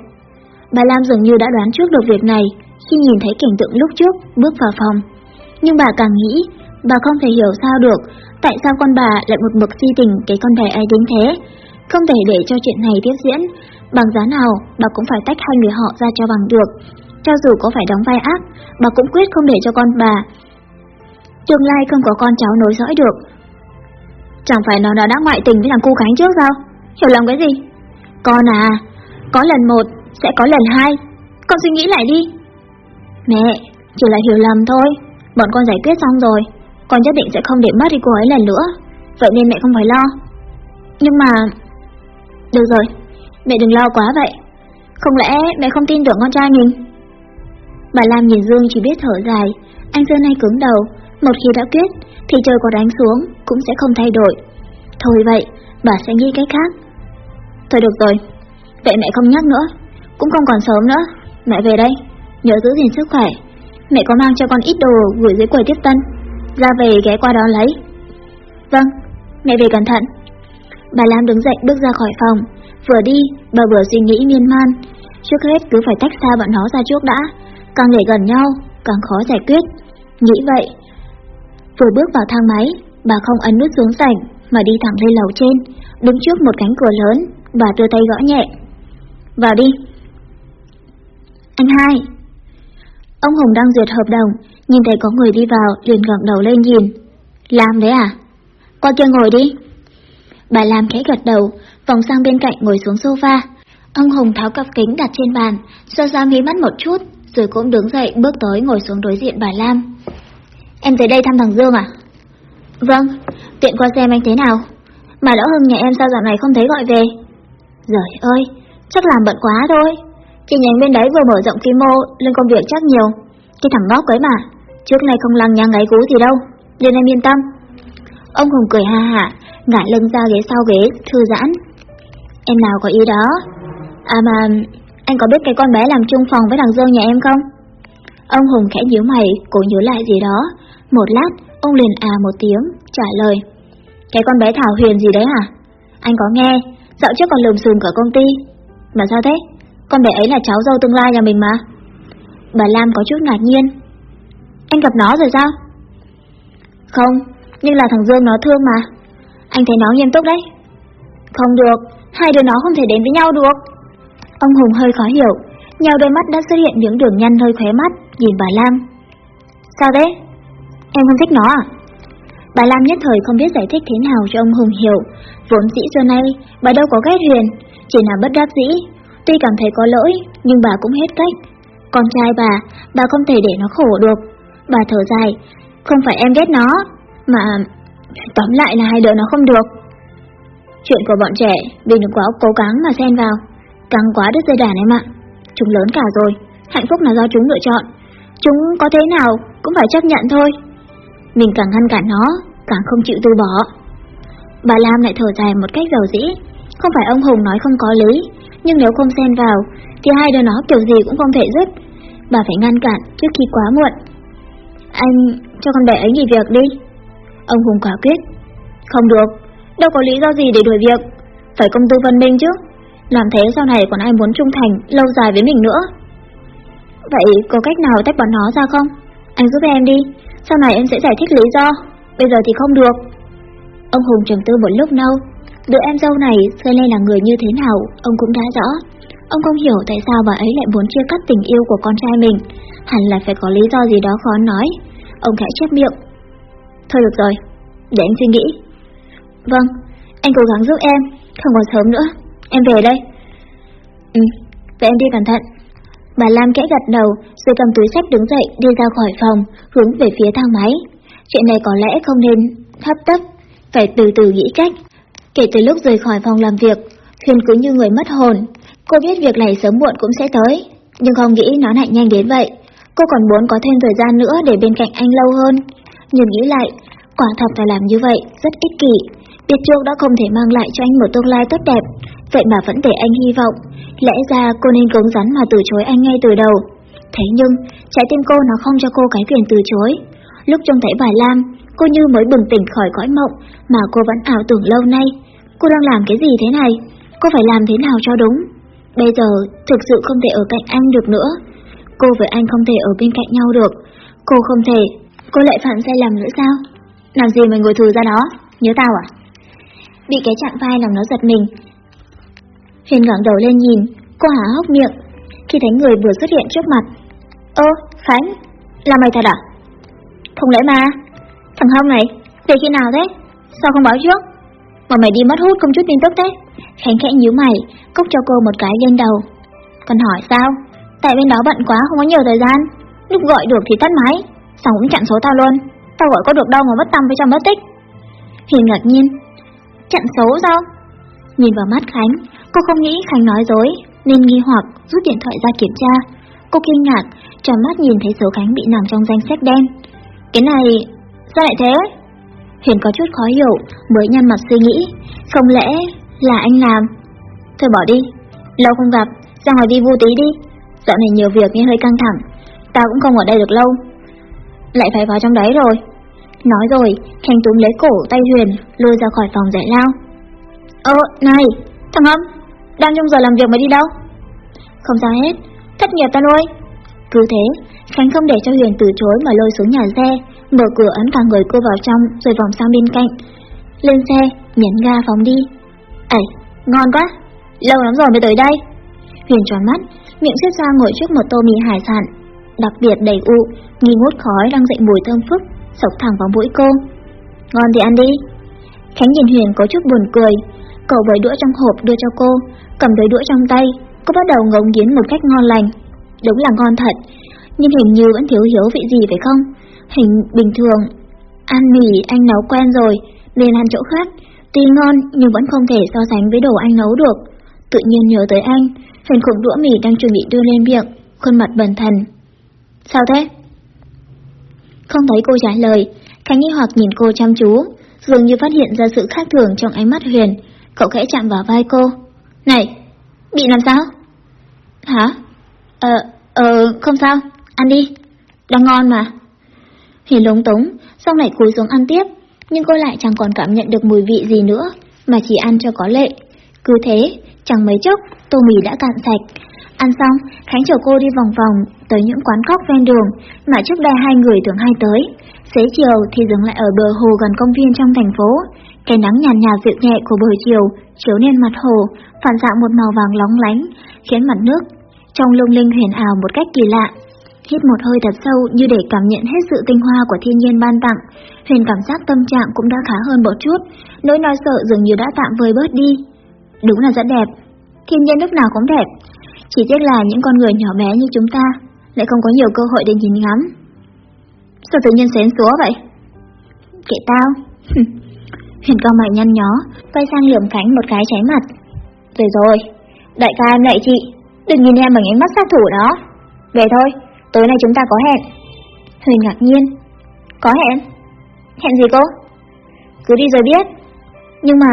Bà Lam dường như đã đoán trước được việc này khi nhìn thấy cảnh tượng lúc trước bước vào phòng. Nhưng bà càng nghĩ, bà không thể hiểu sao được, tại sao con bà lại một mực si tình cái con đẻ ấy đến thế. Không thể để cho chuyện này tiếp diễn, bằng giá nào bà cũng phải tách hai người họ ra cho bằng được. Cho dù có phải đóng vai ác, bà cũng quyết không để cho con bà. Tương lai không có con cháu nối dõi được. Chẳng phải nó đã ngoại tình với thằng cu Khánh trước sao? Hiểu lầm cái gì? Con à, có lần một, sẽ có lần hai. Con suy nghĩ lại đi. Mẹ, chỉ là hiểu lầm thôi. Bọn con giải quyết xong rồi. Con nhất định sẽ không để mất đi cô ấy lần nữa. Vậy nên mẹ không phải lo. Nhưng mà... Được rồi, mẹ đừng lo quá vậy. Không lẽ mẹ không tin tưởng con trai mình? Bà Lam nhìn Dương chỉ biết thở dài. Anh xưa nay cứng đầu. Một khi đã quyết, thì trời có đánh xuống cũng sẽ không thay đổi. Thôi vậy, bà sẽ nghĩ cách khác. Thôi được rồi, vậy mẹ không nhắc nữa. Cũng không còn sớm nữa. Mẹ về đây, nhớ giữ gìn sức khỏe. Mẹ có mang cho con ít đồ gửi dưới quầy tiếp tân. Ra về ghé qua đó lấy. Vâng, mẹ về cẩn thận. Bà Lam đứng dậy bước ra khỏi phòng. Vừa đi, bà vừa suy nghĩ miên man. Trước hết cứ phải tách xa bọn nó ra trước đã. Càng để gần nhau, càng khó giải quyết. Nghĩ vậy, vừa bước vào thang máy, bà không ấn nút xuống sảnh mà đi thẳng lên lầu trên, đứng trước một cánh cửa lớn, bà đưa tay gõ nhẹ. Vào đi. Anh hai. Ông Hùng đang duyệt hợp đồng, nhìn thấy có người đi vào, liền gật đầu lên nhìn. Làm đấy à? Qua kia ngồi đi. Bà làm khẽ gật đầu, vòng sang bên cạnh ngồi xuống sofa. Ông Hùng tháo cặp kính đặt trên bàn, xoa ra mí mắt một chút, rồi cũng đứng dậy bước tới ngồi xuống đối diện bà Lam. Em tới đây thăm thằng Dương à? Vâng, tiện qua xem anh thế nào. Mà lão Hưng nhà em sao dạo này không thấy gọi về? Giời ơi, chắc làm bận quá thôi. chị nhánh bên đấy vừa mở rộng quy mô, lên công việc chắc nhiều. Cái thằng ngốc ấy mà, trước nay không lăng nhăng ngáy cú gì đâu, nên em yên tâm. Ông Hùng cười ha hả, ngả lưng ra ghế sau ghế, thư giãn. Em nào có ý đó. À mà, anh có biết cái con bé làm chung phòng với thằng Dương nhà em không? Ông Hùng khẽ nhíu mày, cố nhớ lại gì đó. Một lát, ông liền à một tiếng, trả lời. Cái con bé Thảo Huyền gì đấy hả? Anh có nghe, dạo trước còn lùm xùm cả công ty. Mà sao thế? Con bé ấy là cháu dâu tương lai nhà mình mà. Bà Lam có chút ngạc nhiên. Anh gặp nó rồi sao? Không, nhưng là thằng Dương nó thương mà. Anh thấy nó nghiêm túc đấy. Không được, hai đứa nó không thể đến với nhau được. Ông Hùng hơi khó hiểu, nhau đôi mắt đã xuất hiện những đường nhăn hơi khóe mắt, nhìn bà Lam. Sao thế? Em không thích nó à? Bà Lam nhất thời không biết giải thích thế nào cho ông Hùng hiểu. Vốn dĩ xưa nay, bà đâu có ghét Huyền, chỉ là bất đắc dĩ. Tuy cảm thấy có lỗi, nhưng bà cũng hết cách. Con trai bà, bà không thể để nó khổ được. Bà thở dài, không phải em ghét nó, mà tóm lại là hai đứa nó không được. Chuyện của bọn trẻ, đừng quá cố gắng mà xen vào. Căng quá đứt dây đàn em ạ. Chúng lớn cả rồi, hạnh phúc là do chúng lựa chọn. Chúng có thế nào cũng phải chấp nhận thôi. Mình càng ngăn cản nó, càng không chịu từ bỏ. Bà Lam lại thở dài một cách giàu dĩ. Không phải ông Hùng nói không có lý, nhưng nếu không xen vào, thì hai đứa nó kiểu gì cũng không thể dứt. Bà phải ngăn cản trước khi quá muộn. Anh cho con bé ấy nghỉ việc đi. Ông Hùng quả quyết. Không được, đâu có lý do gì để đuổi việc. Phải công tư văn minh chứ. Làm thế sau này còn ai muốn trung thành lâu dài với mình nữa. Vậy có cách nào tách bọn nó ra không? Anh giúp em đi, sau này em sẽ giải thích lý do. Bây giờ thì không được. Ông Hùng trầm tư một lúc lâu. Đứa em dâu này xưa nay là người như thế nào, ông cũng đã rõ. Ông không hiểu tại sao bà ấy lại muốn chia cắt tình yêu của con trai mình. Hẳn là phải có lý do gì đó khó nói. Ông khẽ chép miệng. Thôi được rồi, để anh suy nghĩ. Vâng, anh cố gắng giúp em, không còn sớm nữa. Em về đây. Ừ, vậy em đi cẩn thận. Bà Lam kẽ gật đầu, rồi cầm túi sách đứng dậy đi ra khỏi phòng, hướng về phía thang máy. Chuyện này có lẽ không nên hấp tấp, phải từ từ nghĩ cách. Kể từ lúc rời khỏi phòng làm việc, Huyền cứ như người mất hồn. Cô biết việc này sớm muộn cũng sẽ tới, nhưng không nghĩ nó lại nhanh đến vậy. Cô còn muốn có thêm thời gian nữa để bên cạnh anh lâu hơn. Nhưng nghĩ lại, quả thật là làm như vậy rất ích kỷ. Biết trước đã không thể mang lại cho anh một tương lai tốt đẹp, vậy mà vẫn để anh hy vọng. Lẽ ra cô nên cứng rắn mà từ chối anh ngay từ đầu. Thế nhưng, trái tim cô nó không cho cô cái quyền từ chối. Lúc trông thấy bà Lam, cô như mới bừng tỉnh khỏi cõi mộng mà cô vẫn ảo tưởng lâu nay. Cô đang làm cái gì thế này? Cô phải làm thế nào cho đúng? Bây giờ thực sự không thể ở cạnh anh được nữa. cô với anh không thể ở bên cạnh nhau được. Cô không thể, cô lại phạm sai lầm nữa sao? Làm gì mà ngồi thù ra đó, nhớ tao à? Bị cái chạm vai làm nó giật mình. Huyền ngẩng đầu lên nhìn, cô há hốc miệng, khi thấy người vừa xuất hiện trước mặt. Ơ, Khánh, là mày thật à? Không lẽ mà, thằng Hông này, về khi nào thế? Sao không báo trước? Mà mày đi mất hút không chút tin tức thế? Khánh khẽ nhíu mày, cốc cho cô một cái lên đầu. Còn hỏi sao? Tại bên đó bận quá không có nhiều thời gian. Lúc gọi được thì tắt máy, xong cũng chặn số tao luôn. Tao gọi có được đâu mà mất tâm với trong mất tích. Hiền ngạc nhiên. Chặn số sao? Nhìn vào mắt Khánh, cô không nghĩ Khánh nói dối, nên nghi hoặc rút điện thoại ra kiểm tra. Cô kinh ngạc, tròn mắt nhìn thấy số Khánh bị nằm trong danh sách đen. Cái này, sao lại thế? Huyền có chút khó hiểu, mới nhăn mặt suy nghĩ, không lẽ là anh làm? Thôi bỏ đi, lâu không gặp, ra ngoài đi vui tí đi. Dạo này nhiều việc nên hơi căng thẳng, tao cũng không ở đây được lâu. Lại phải vào trong đấy rồi. Nói rồi, Khánh túm lấy cổ tay Huyền, lôi ra khỏi phòng giải lao. Ơ, này, thằng âm, đang trong giờ làm việc mà đi đâu? Không sao hết, thất nghiệp ta nuôi. Cứ thế, Khánh không để cho Huyền từ chối mà lôi xuống nhà xe, mở cửa ấn cả người cô vào trong rồi vòng sang bên cạnh. Lên xe, nhấn ga phóng đi. Ây, ngon quá, lâu lắm rồi mới tới đây. Huyền tròn mắt, miệng xếp ra ngồi trước một tô mì hải sản, đặc biệt đầy u, nghi ngút khói đang dậy mùi thơm phức, sộc thẳng vào mũi cô. Ngon thì ăn đi. Khánh nhìn Huyền có chút buồn cười, cậu với đũa trong hộp đưa cho cô, cầm đôi đũa trong tay, cô bắt đầu ngấu nghiến một cách ngon lành. Đúng là ngon thật, nhưng hình như vẫn thiếu hiếu vị gì phải không? Hình bình thường, ăn mì anh nấu quen rồi, nên ăn chỗ khác. Tuy ngon nhưng vẫn không thể so sánh với đồ anh nấu được. Tự nhiên nhớ tới anh, Huyền khủng đũa mì đang chuẩn bị đưa lên miệng, khuôn mặt bần thần. Sao thế? Không thấy cô trả lời, Khánh nghi hoặc nhìn cô chăm chú, dường như phát hiện ra sự khác thường trong ánh mắt Huyền. Cậu khẽ chạm vào vai cô. Này, bị làm sao? Hả? Ờ, ờ, không sao, ăn đi, đang ngon mà. Huyền lúng túng, xong lại cúi xuống ăn tiếp, nhưng cô lại chẳng còn cảm nhận được mùi vị gì nữa, mà chỉ ăn cho có lệ. Cứ thế, chẳng mấy chốc, tô mì đã cạn sạch. Ăn xong, Khánh chở cô đi vòng vòng tới những quán cóc ven đường mà trước đây hai người thường hay tới. Xế chiều thì dừng lại ở bờ hồ gần công viên trong thành phố. Cái nắng nhàn nhạt dịu nhẹ của buổi chiều chiếu lên mặt hồ, phản dạng một màu vàng lóng lánh, khiến mặt nước trong lung linh huyền ảo một cách kỳ lạ. Hít một hơi thật sâu như để cảm nhận hết sự tinh hoa của thiên nhiên ban tặng, Huyền cảm giác tâm trạng cũng đã khá hơn một chút, nỗi nói sợ dường như đã tạm vơi bớt đi. Đúng là rất đẹp, thiên nhiên lúc nào cũng đẹp, chỉ tiếc là những con người nhỏ bé như chúng ta lại không có nhiều cơ hội để nhìn ngắm. Sao tự nhiên xén xúa vậy? Kệ tao. Huyền cao mày nhăn nhó, quay sang lườm Khánh một cái cháy mặt. Rồi rồi, đại ca em lại chị, đừng nhìn em bằng ánh mắt sát thủ đó. Về thôi, tối nay chúng ta có hẹn. Huyền ngạc nhiên. Có hẹn? Hẹn gì cô? Cứ đi rồi biết. Nhưng mà...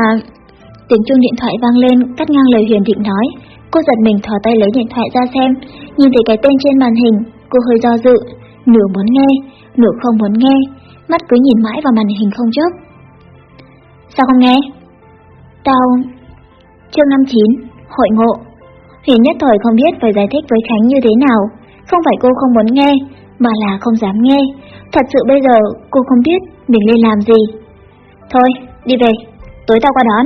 Tiếng chuông điện thoại vang lên cắt ngang lời Huyền định nói. Cô giật mình thò tay lấy điện thoại ra xem, nhìn thấy cái tên trên màn hình, cô hơi do dự, nửa muốn nghe, nửa không muốn nghe, mắt cứ nhìn mãi vào màn hình không chớp. Sao không nghe? Tao... Chương 59, Hội ngộ Huyền nhất thời không biết phải giải thích với Khánh như thế nào, không phải cô không muốn nghe, mà là không dám nghe. Thật sự bây giờ cô không biết mình nên làm gì. Thôi, đi về, tối tao qua đón.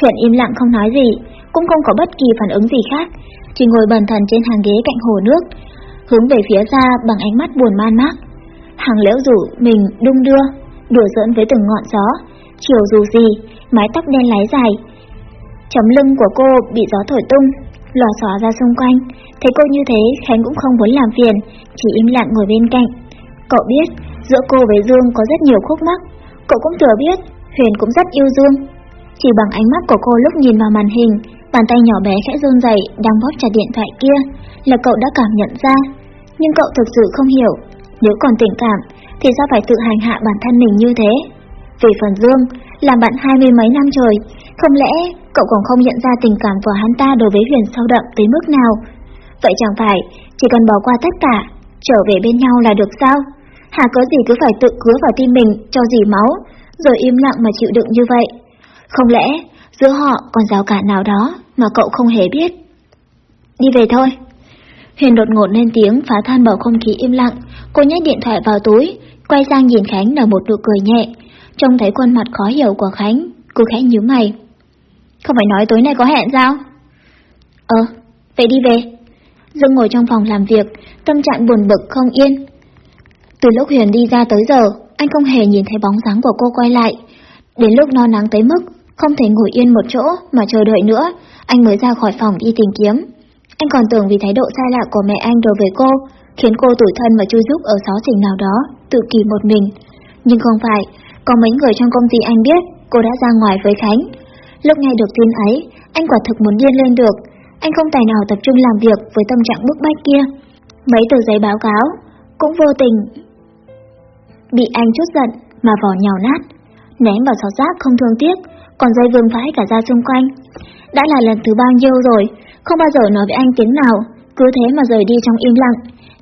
Huyền im lặng không nói gì, cũng không có bất kỳ phản ứng gì khác, chỉ ngồi bần thần trên hàng ghế cạnh hồ nước, hướng về phía xa bằng ánh mắt buồn man mác. Hàng liễu rủ mình đung đưa, đùa giỡn với từng ngọn gió, chiều dù gì, mái tóc đen lái dài. Chấm lưng của cô bị gió thổi tung, lò xỏ ra xung quanh, thấy cô như thế Khánh cũng không muốn làm phiền, chỉ im lặng ngồi bên cạnh. Cậu biết, giữa cô với Dương có rất nhiều khúc mắc, cậu cũng thừa biết, Huyền cũng rất yêu Dương. Chỉ bằng ánh mắt của cô lúc nhìn vào màn hình, Bàn tay nhỏ bé khẽ run rẩy đang bóp chặt điện thoại kia là cậu đã cảm nhận ra. Nhưng cậu thực sự không hiểu, nếu còn tình cảm thì sao phải tự hành hạ bản thân mình như thế? Về phần Dương, làm bạn hai mươi mấy năm trời, không lẽ cậu còn không nhận ra tình cảm của hắn ta đối với Huyền sâu đậm tới mức nào? Vậy chẳng phải chỉ cần bỏ qua tất cả, trở về bên nhau là được sao? Hà có gì cứ phải tự cứa vào tim mình cho dì máu, rồi im lặng mà chịu đựng như vậy? Không lẽ giữa họ còn rào cản nào đó mà cậu không hề biết. Đi về thôi. Huyền đột ngột lên tiếng phá than bầu không khí im lặng, cô nhét điện thoại vào túi, quay sang nhìn Khánh nở một nụ cười nhẹ. Trông thấy khuôn mặt khó hiểu của Khánh, cô khẽ nhíu mày. Không phải nói tối nay có hẹn sao? Ờ, vậy đi về. Dương ngồi trong phòng làm việc, tâm trạng buồn bực không yên. Từ lúc Huyền đi ra tới giờ, anh không hề nhìn thấy bóng dáng của cô quay lại. Đến lúc no nắng tới mức, không thể ngồi yên một chỗ mà chờ đợi nữa, anh mới ra khỏi phòng đi tìm kiếm. Anh còn tưởng vì thái độ sai lạ của mẹ anh đối với cô, khiến cô tủi thân và chui rúc ở xó xỉnh nào đó, tự kỳ một mình. Nhưng không phải, có mấy người trong công ty anh biết cô đã ra ngoài với Khánh. Lúc nghe được tin ấy, anh quả thực muốn điên lên được. Anh không tài nào tập trung làm việc với tâm trạng bức bách kia. Mấy tờ giấy báo cáo, cũng vô tình bị anh chút giận mà vỏ nhào nát, ném vào xót rác không thương tiếc, còn dây vương vãi cả ra xung quanh. Đã là lần thứ bao nhiêu rồi, không bao giờ nói với anh tiếng nào, cứ thế mà rời đi trong im lặng.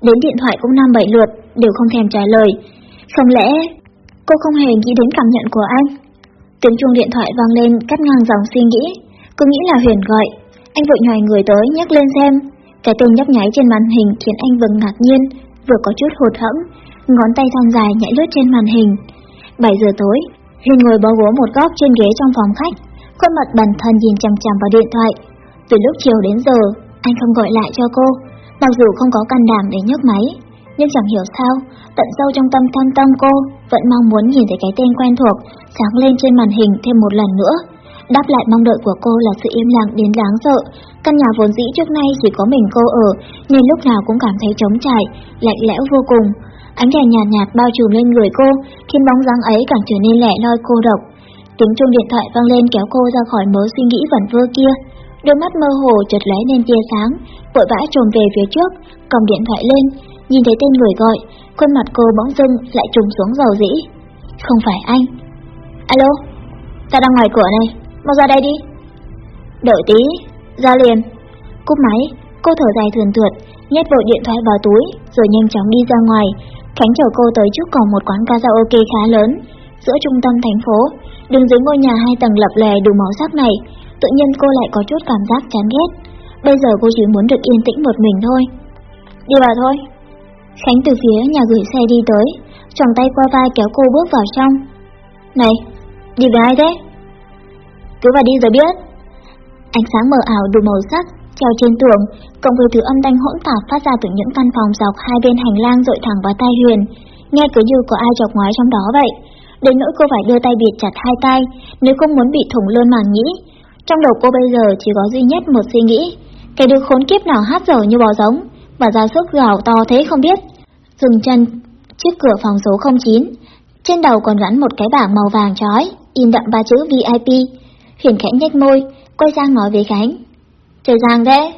Đến điện thoại cũng năm bảy lượt, đều không thèm trả lời. Không lẽ cô không hề nghĩ đến cảm nhận của anh? Tiếng chuông điện thoại vang lên cắt ngang dòng suy nghĩ, cứ nghĩ là Huyền gọi. Anh vội nhòi người tới nhắc lên xem. Cái tên nhấp nháy trên màn hình khiến anh vừa ngạc nhiên, vừa có chút hụt hẫng, ngón tay thon dài nhảy lướt trên màn hình. 7 giờ tối, Huyền ngồi bó gỗ một góc trên ghế trong phòng khách, khuôn mặt bần thần nhìn chằm chằm vào điện thoại. Từ lúc chiều đến giờ, anh không gọi lại cho cô, mặc dù không có can đảm để nhấc máy, nhưng chẳng hiểu sao, tận sâu trong tâm thâm tâm cô vẫn mong muốn nhìn thấy cái tên quen thuộc sáng lên trên màn hình thêm một lần nữa. Đáp lại mong đợi của cô là sự im lặng đến đáng sợ. Căn nhà vốn dĩ trước nay chỉ có mình cô ở, nên lúc nào cũng cảm thấy trống trải, lạnh lẽo vô cùng. Ánh đèn nhạt nhạt bao trùm lên người cô, khiến bóng dáng ấy càng trở nên lẻ loi cô độc. Tiếng chuông điện thoại vang lên kéo cô ra khỏi mớ suy nghĩ vẩn vơ kia. Đôi mắt mơ hồ chợt lóe lên tia sáng, vội vã trồm về phía trước, cầm điện thoại lên, nhìn thấy tên người gọi, khuôn mặt cô bỗng dưng lại trùng xuống dầu dĩ. Không phải anh. Alo, ta đang ngoài cửa này, mau ra đây đi. Đợi tí, ra liền. Cúp máy, cô thở dài thườn thượt, nhét vội điện thoại vào túi, rồi nhanh chóng đi ra ngoài. Khánh chở cô tới trước cổng một quán karaoke khá lớn, giữa trung tâm thành phố. Đứng dưới ngôi nhà hai tầng lập lè đủ màu sắc này, tự nhiên cô lại có chút cảm giác chán ghét. Bây giờ cô chỉ muốn được yên tĩnh một mình thôi. Đi vào thôi. Khánh từ phía nhà gửi xe đi tới, choàng tay qua vai kéo cô bước vào trong. Này, đi với ai thế? Cứ vào đi rồi biết. Ánh sáng mờ ảo đủ màu sắc treo trên tường, cộng với thứ âm thanh hỗn tạp phát ra từ những căn phòng dọc hai bên hành lang dội thẳng vào tai Huyền, nghe cứ như có ai chọc ngoái trong đó vậy. Đến nỗi cô phải đưa tay bịt chặt hai tay, nếu không muốn bị thủng luôn màng nhĩ. Trong đầu cô bây giờ chỉ có duy nhất một suy nghĩ, cái đứa khốn kiếp nào hát dở như bò giống, và ra sức gào to thế không biết. Dừng chân trước cửa phòng số 09, trên đầu còn gắn một cái bảng màu vàng chói, in đậm ba chữ VIP. Huyền khẽ nhếch môi, quay sang nói với Khánh. Trời giang đấy,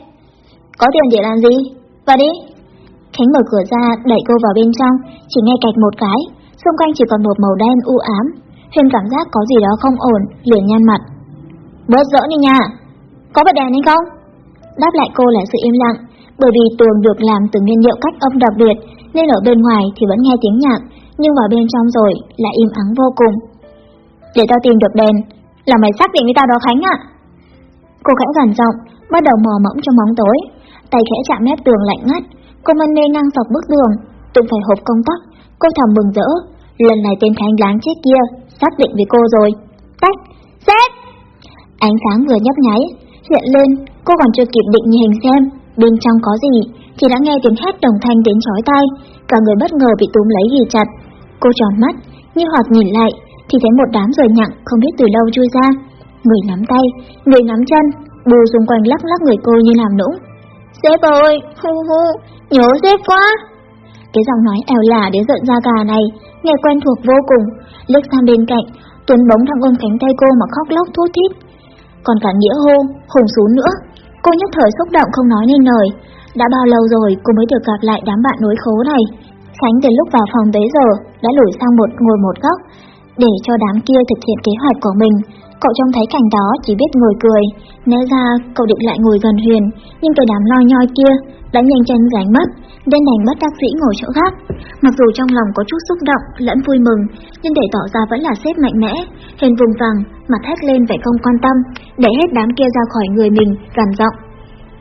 Có tiền để làm gì? Vào đi. Khánh mở cửa ra, đẩy cô vào bên trong, chỉ nghe cạch một cái, xung quanh chỉ còn một màu đen u ám. Huyền cảm giác có gì đó không ổn, liền nhăn mặt. Bớt rỡ đi nha. Có bật đèn hay không? Đáp lại cô là sự im lặng, bởi vì tường được làm từ nguyên liệu cách âm đặc biệt, nên ở bên ngoài thì vẫn nghe tiếng nhạc, nhưng vào bên trong rồi lại im ắng vô cùng. Để tao tìm được đèn, là mày xác định với tao đó Khánh ạ. Cô khẽ gần giọng, bắt đầu mò mẫm trong bóng tối, tay khẽ chạm mép tường lạnh ngắt, cô mân mê ngang dọc bước đường tụng phải hộp công tắc, cô thầm mừng rỡ, lần này tên Khánh đáng chết kia xác định với cô rồi. Tách, xét! Ánh sáng vừa nhấp nháy, hiện lên, cô còn chưa kịp định nhìn xem bên trong có gì, thì đã nghe tiếng hét đồng thanh đến chói tai, cả người bất ngờ bị túm lấy ghì chặt. Cô tròn mắt, như hoặc nhìn lại, thì thấy một đám rồi nhặng không biết từ lâu chui ra. Người nắm tay, người nắm chân, bù xung quanh lắc lắc người cô như làm nũng. Sếp ơi, hu hu, nhớ sếp quá. Cái giọng nói ẻo lả đến giận da gà này, nghe quen thuộc vô cùng, liếc sang bên cạnh, Tuấn bóng thằng ôm cánh tay cô mà khóc lóc thút thít. Còn cả nghĩa hô, hùng xuống nữa, cô nhất thời xúc động không nói nên lời. Đã bao lâu rồi cô mới được gặp lại đám bạn nối khố này. Khánh từ lúc vào phòng tới giờ đã lủi sang một ngồi một góc, để cho đám kia thực hiện kế hoạch của mình. Cậu trông thấy cảnh đó chỉ biết ngồi cười, né ra cậu định lại ngồi gần Huyền, nhưng cái đám lo nhoi kia đã nhanh chân gánh mất, nên đành bắt tác dĩ ngồi chỗ khác. Mặc dù trong lòng có chút xúc động lẫn vui mừng, nhưng để tỏ ra vẫn là xếp mạnh mẽ, Huyền vùng vằng, mặt hét lên vẻ không quan tâm, để hết đám kia ra khỏi người mình, gằn giọng.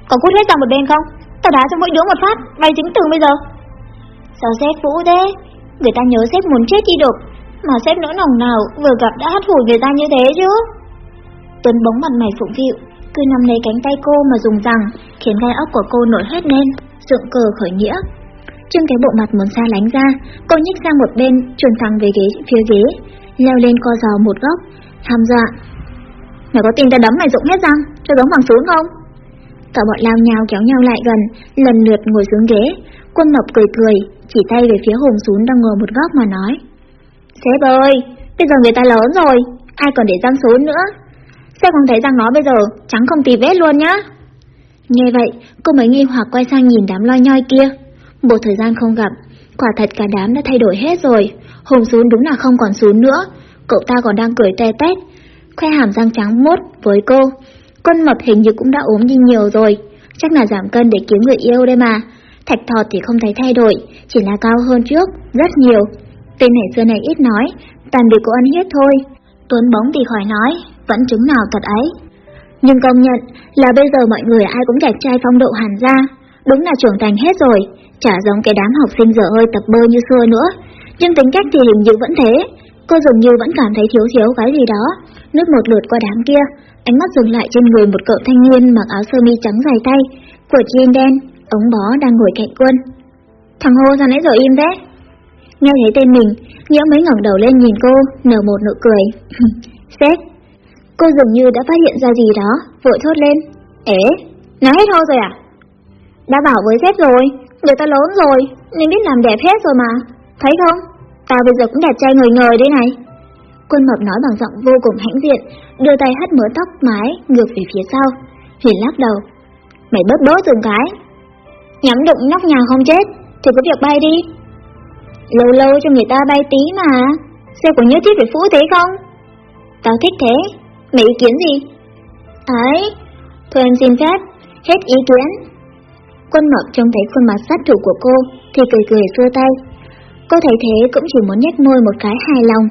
Có cút hết sang một bên không? Tao đá cho mỗi đứa một phát, Mày dính từ bây giờ. Sao xếp vũ thế? Người ta nhớ xếp muốn chết đi được, mà xếp nỗi nồng nào vừa gặp đã hắt hủi người ta như thế chứ. Tuấn bóng mặt mày phụng phịu, cứ nắm lấy cánh tay cô mà dùng rằng, khiến gai ốc của cô nổi hết lên, dựng cờ khởi nghĩa. Trưng cái bộ mặt muốn xa lánh ra, cô nhích sang một bên, chuồn thẳng về ghế phía ghế, leo lên co giò một góc, tham dọa. Mày có tin ta đấm mày rụng hết răng, cho giống bằng xuống không? Cả bọn lao nhào kéo nhau lại gần, lần lượt ngồi xuống ghế. Quân Mộc cười cười, chỉ tay về phía Hùng Sún đang ngồi một góc mà nói. Sếp ơi, bây giờ người ta lớn rồi, ai còn để răng số nữa. Sếp không thấy răng nó bây giờ, trắng không tì vết luôn nhá. Nghe vậy, cô mới nghi hoặc quay sang nhìn đám loi nhoi kia. Một thời gian không gặp, quả thật cả đám đã thay đổi hết rồi. Hùng Sún đúng là không còn Sún nữa, cậu ta còn đang cười te tét, khoe hàm răng trắng mốt với cô. Con mập hình như cũng đã ốm đi nhiều rồi, chắc là giảm cân để kiếm người yêu đây mà. Thạch thọt thì không thấy thay đổi, chỉ là cao hơn trước, rất nhiều. Tên này xưa này ít nói, toàn bị cô ăn hết thôi. Tuấn bóng thì khỏi nói, vẫn chứng nào thật ấy. Nhưng công nhận là bây giờ mọi người ai cũng đẹp trai phong độ hàn ra, đúng là trưởng thành hết rồi, chả giống cái đám học sinh dở hơi tập bơi như xưa nữa. Nhưng tính cách thì hình như vẫn thế, cô dường như vẫn cảm thấy thiếu thiếu cái gì đó. Nước một lượt qua đám kia, ánh mắt dừng lại trên người một cậu thanh niên mặc áo sơ mi trắng dài tay, quần jean đen, ống bó đang ngồi cạnh quân. Thằng Hô sao nãy giờ im thế? Nghe thấy tên mình, nghĩa mới ngẩng đầu lên nhìn cô, nở một nụ cười. Sếp! Cô dường như đã phát hiện ra gì đó, vội thốt lên. Ế, nói hết thôi rồi à? Đã bảo với sếp rồi, người ta lớn rồi, nên biết làm đẹp hết rồi mà. Thấy không? Tao bây giờ cũng đẹp trai người ngời đây này. Quân mập nói bằng giọng vô cùng hãnh diện, đưa tay hất mớ tóc mái ngược về phía sau. Hiền lắc đầu. Mày bớt bớt từng cái. Nhắm đụng nóc nhà không chết, thì có việc bay đi. Lâu lâu cho người ta bay tí mà, sao còn nhớ thiết phải phú thế không? Tao thích thế, mày ý kiến gì? Ấy, thôi em xin phép, hết ý kiến. Quân mập trông thấy khuôn mặt sát thủ của cô thì cười cười xua tay. Cô thấy thế cũng chỉ muốn nhếch môi một cái hài lòng.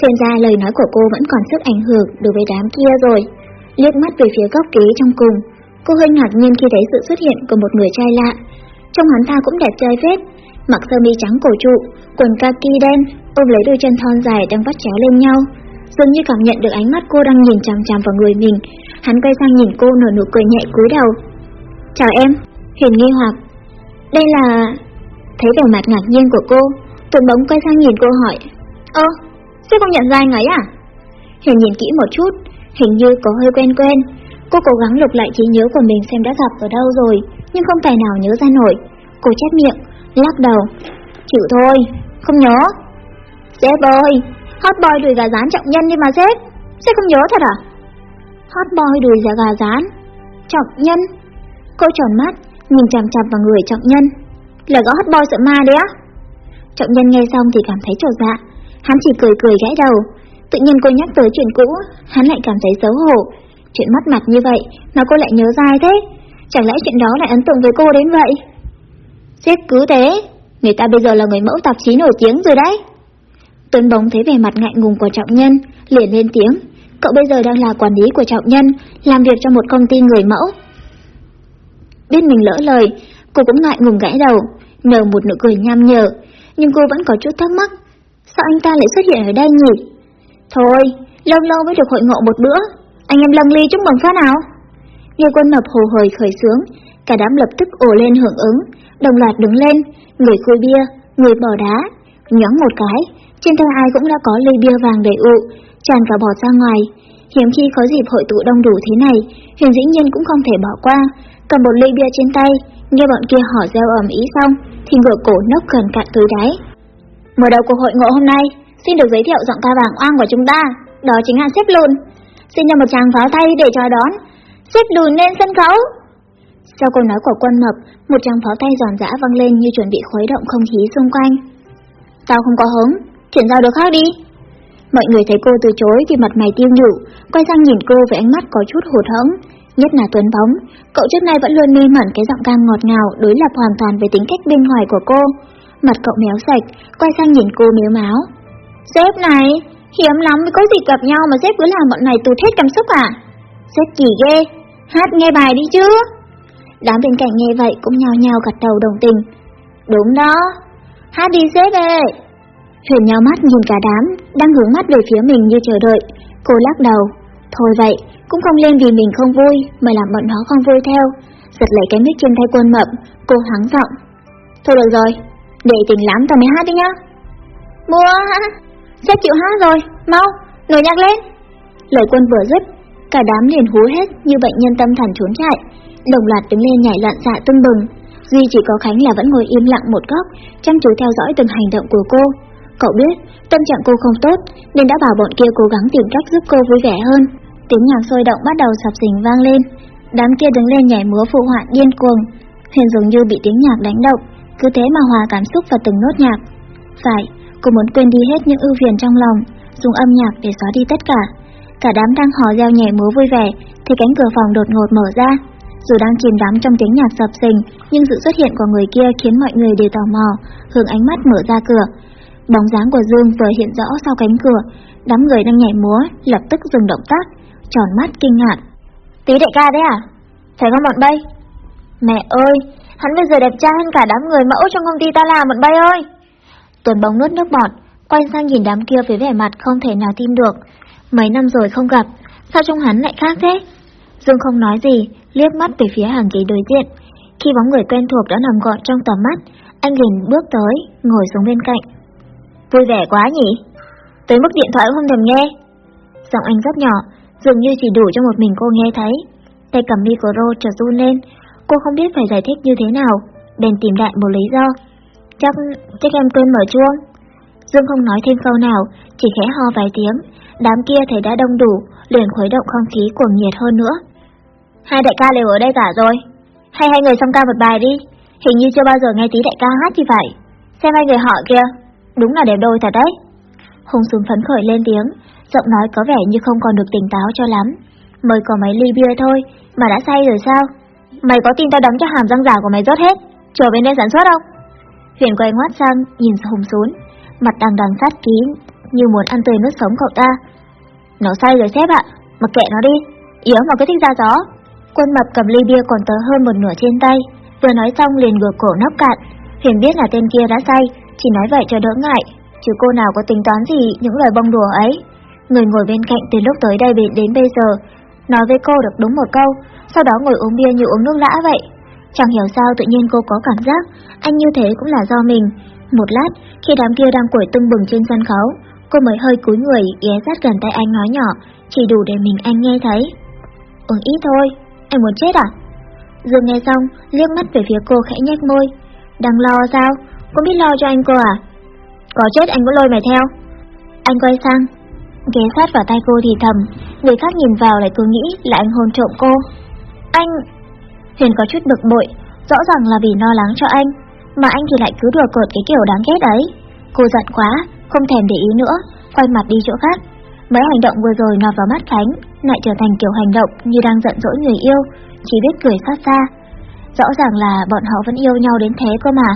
Xem ra lời nói của cô vẫn còn sức ảnh hưởng đối với đám kia rồi. Liếc mắt về phía góc ký trong cùng, cô hơi ngạc nhiên khi thấy sự xuất hiện của một người trai lạ. Trông hắn ta cũng đẹp trai phết, mặc sơ mi trắng cổ trụ, quần kaki đen, ôm lấy đôi chân thon dài đang vắt chéo lên nhau. Dường như cảm nhận được ánh mắt cô đang nhìn chằm chằm vào người mình, hắn quay sang nhìn cô nở nụ cười nhẹ cúi đầu. Chào em, Huyền nghi hoặc. Đây là... Thấy vẻ mặt ngạc nhiên của cô, Tuấn bóng quay sang nhìn cô hỏi. Ơ, sao không nhận ra anh ấy à? Huyền nhìn kỹ một chút, hình như có hơi quen quen. Cô cố gắng lục lại trí nhớ của mình xem đã gặp ở đâu rồi, nhưng không tài nào nhớ ra nổi. Cô chép miệng, lắc đầu. Chịu thôi, không nhớ. Sếp ơi, hot boy đùi gà rán trọng nhân đi mà sếp. Sếp không nhớ thật à? Hot boy đùi gà gà rán. Trọng nhân. Cô tròn mắt, nhìn chằm chằm vào người trọng nhân. Là có hot boy sợ ma đấy á? Trọng nhân nghe xong thì cảm thấy trột dạ. Hắn chỉ cười cười gãy đầu. Tự nhiên cô nhắc tới chuyện cũ, hắn lại cảm thấy xấu hổ. Chuyện mất mặt như vậy mà cô lại nhớ dai thế. Chẳng lẽ chuyện đó lại ấn tượng với cô đến vậy? Xếp cứ thế, người ta bây giờ là người mẫu tạp chí nổi tiếng rồi đấy. Tuấn Bóng thấy vẻ mặt ngại ngùng của trọng nhân, liền lên tiếng. Cậu bây giờ đang là quản lý của trọng nhân, làm việc cho một công ty người mẫu. Biết mình lỡ lời, cô cũng ngại ngùng gãy đầu, nở một nụ cười nham nhở, nhưng cô vẫn có chút thắc mắc. Sao anh ta lại xuất hiện ở đây nhỉ? Thôi, lâu lâu mới được hội ngộ một bữa, anh em lâng ly chúc mừng phát nào? Nghe quân mập hồ hời khởi sướng, cả đám lập tức ồ lên hưởng ứng, đồng loạt đứng lên, người khui bia, người bỏ đá, nhón một cái, trên tay ai cũng đã có ly bia vàng đầy ụ, tràn cả bọt ra ngoài. Hiếm khi có dịp hội tụ đông đủ thế này, Huyền dĩ nhiên cũng không thể bỏ qua, cầm một ly bia trên tay, nghe bọn kia hỏi gieo ầm ý xong, thì ngửa cổ nốc gần cạn tới đáy. Mở đầu cuộc hội ngộ hôm nay, xin được giới thiệu giọng ca vàng oang của chúng ta, đó chính là xếp lùn. Xin cho một chàng pháo tay để chào đón, xếp lùn lên sân khấu. Sau câu nói của quân mập, một tràng pháo tay giòn giã vang lên như chuẩn bị khuấy động không khí xung quanh. Tao không có hứng, chuyển giao được khác đi. Mọi người thấy cô từ chối thì mặt mày tiêu nhủ, quay sang nhìn cô với ánh mắt có chút hụt hẫng. Nhất là Tuấn Bóng, cậu trước nay vẫn luôn mê mẩn cái giọng ca ngọt ngào đối lập hoàn toàn với tính cách bên ngoài của cô. Mặt cậu méo sạch, quay sang nhìn cô mếu máu. Sếp này, hiếm lắm mới có gì gặp nhau mà sếp cứ làm bọn này tụt hết cảm xúc à? Sếp kỳ ghê, hát nghe bài đi chứ. Đám bên cạnh nghe vậy cũng nhao nhao gật đầu đồng tình. Đúng đó, hát đi dễ ơi. Huyền nhau mắt nhìn cả đám, đang hướng mắt về phía mình như chờ đợi. Cô lắc đầu. Thôi vậy, cũng không lên vì mình không vui, mà làm bọn nó không vui theo. Giật lấy cái mic trên tay quân mập, cô hắng giọng. Thôi được rồi, để tình lắm tao mới hát đi nhá. Mua hả? Sếp chịu hát rồi, mau, nổi nhạc lên. Lời quân vừa dứt, cả đám liền hú hết như bệnh nhân tâm thần trốn chạy, đồng loạt đứng lên nhảy loạn dạ tưng bừng. Duy chỉ có Khánh là vẫn ngồi im lặng một góc, chăm chú theo dõi từng hành động của cô. Cậu biết, tâm trạng cô không tốt, nên đã bảo bọn kia cố gắng tìm cách giúp cô vui vẻ hơn. Tiếng nhạc sôi động bắt đầu sập sình vang lên, đám kia đứng lên nhảy múa phụ họa điên cuồng. Huyền dường như bị tiếng nhạc đánh động, cứ thế mà hòa cảm xúc vào từng nốt nhạc. Phải, cô muốn quên đi hết những ưu phiền trong lòng, dùng âm nhạc để xóa đi tất cả. Cả đám đang hò reo nhảy múa vui vẻ, thì cánh cửa phòng đột ngột mở ra. Dù đang chìm đắm trong tiếng nhạc sập sình, nhưng sự xuất hiện của người kia khiến mọi người đều tò mò, hướng ánh mắt mở ra cửa. Bóng dáng của Dương vừa hiện rõ sau cánh cửa, đám người đang nhảy múa lập tức dừng động tác, tròn mắt kinh ngạc. Tí đại ca đấy à? Phải không bọn bay? Mẹ ơi, hắn bây giờ đẹp trai hơn cả đám người mẫu trong công ty ta làm bọn bay ơi! Tuần bóng nuốt nước bọt, quay sang nhìn đám kia với vẻ mặt không thể nào tin được. Mấy năm rồi không gặp, sao trông hắn lại khác thế? Dương không nói gì, liếc mắt về phía hàng ghế đối diện. Khi bóng người quen thuộc đã nằm gọn trong tầm mắt, anh liền bước tới, ngồi xuống bên cạnh. Vui vẻ quá nhỉ? Tới mức điện thoại không thèm nghe. Giọng anh rất nhỏ, dường như chỉ đủ cho một mình cô nghe thấy. Tay cầm micro trở run lên, cô không biết phải giải thích như thế nào, bèn tìm đại một lý do. Chắc, chắc em quên mở chuông. Dương không nói thêm câu nào, chỉ khẽ ho vài tiếng, đám kia thấy đã đông đủ, liền khuấy động không khí cuồng nhiệt hơn nữa. Hai đại ca đều ở đây cả rồi, hay hai người xong ca một bài đi, hình như chưa bao giờ nghe tí đại ca hát như vậy. Xem hai người họ kia, đúng là đẹp đôi thật đấy. Hùng xuống phấn khởi lên tiếng, giọng nói có vẻ như không còn được tỉnh táo cho lắm. Mới có mấy ly bia thôi, mà đã say rồi sao? Mày có tin tao đấm cho hàm răng giả của mày rớt hết, trở bên đây sản xuất không? Huyền quay ngoắt sang, nhìn Hùng xuống, mặt đằng đằng sát kín, như muốn ăn tươi nước sống cậu ta. Nó say rồi sếp ạ, mặc kệ nó đi, yếu mà cứ thích ra gió. Quân mập cầm ly bia còn tớ hơn một nửa trên tay, vừa nói xong liền ngửa cổ nắp cạn. Huyền biết là tên kia đã say, chỉ nói vậy cho đỡ ngại, chứ cô nào có tính toán gì những lời bông đùa ấy. Người ngồi bên cạnh từ lúc tới đây đến bây giờ, nói với cô được đúng một câu, sau đó ngồi uống bia như uống nước lã vậy. Chẳng hiểu sao tự nhiên cô có cảm giác, anh như thế cũng là do mình. Một lát, khi đám kia đang quẩy tưng bừng trên sân khấu, cô mới hơi cúi người ghé sát gần tay anh nói nhỏ, chỉ đủ để mình anh nghe thấy. Uống ít thôi, anh muốn chết à? Dương nghe xong, liếc mắt về phía cô khẽ nhếch môi. Đang lo sao? Cô biết lo cho anh cô à? Có chết anh cũng lôi mày theo. Anh quay sang, ghé sát vào tay cô thì thầm, người khác nhìn vào lại cứ nghĩ là anh hôn trộm cô. Anh... Huyền có chút bực bội, rõ ràng là vì lo lắng cho anh, mà anh thì lại cứ đùa cợt cái kiểu đáng ghét ấy. Cô giận quá, không thèm để ý nữa, quay mặt đi chỗ khác. Mấy hành động vừa rồi nọt vào mắt Khánh, lại trở thành kiểu hành động như đang giận dỗi người yêu, chỉ biết cười xót xa. Rõ ràng là bọn họ vẫn yêu nhau đến thế cơ mà.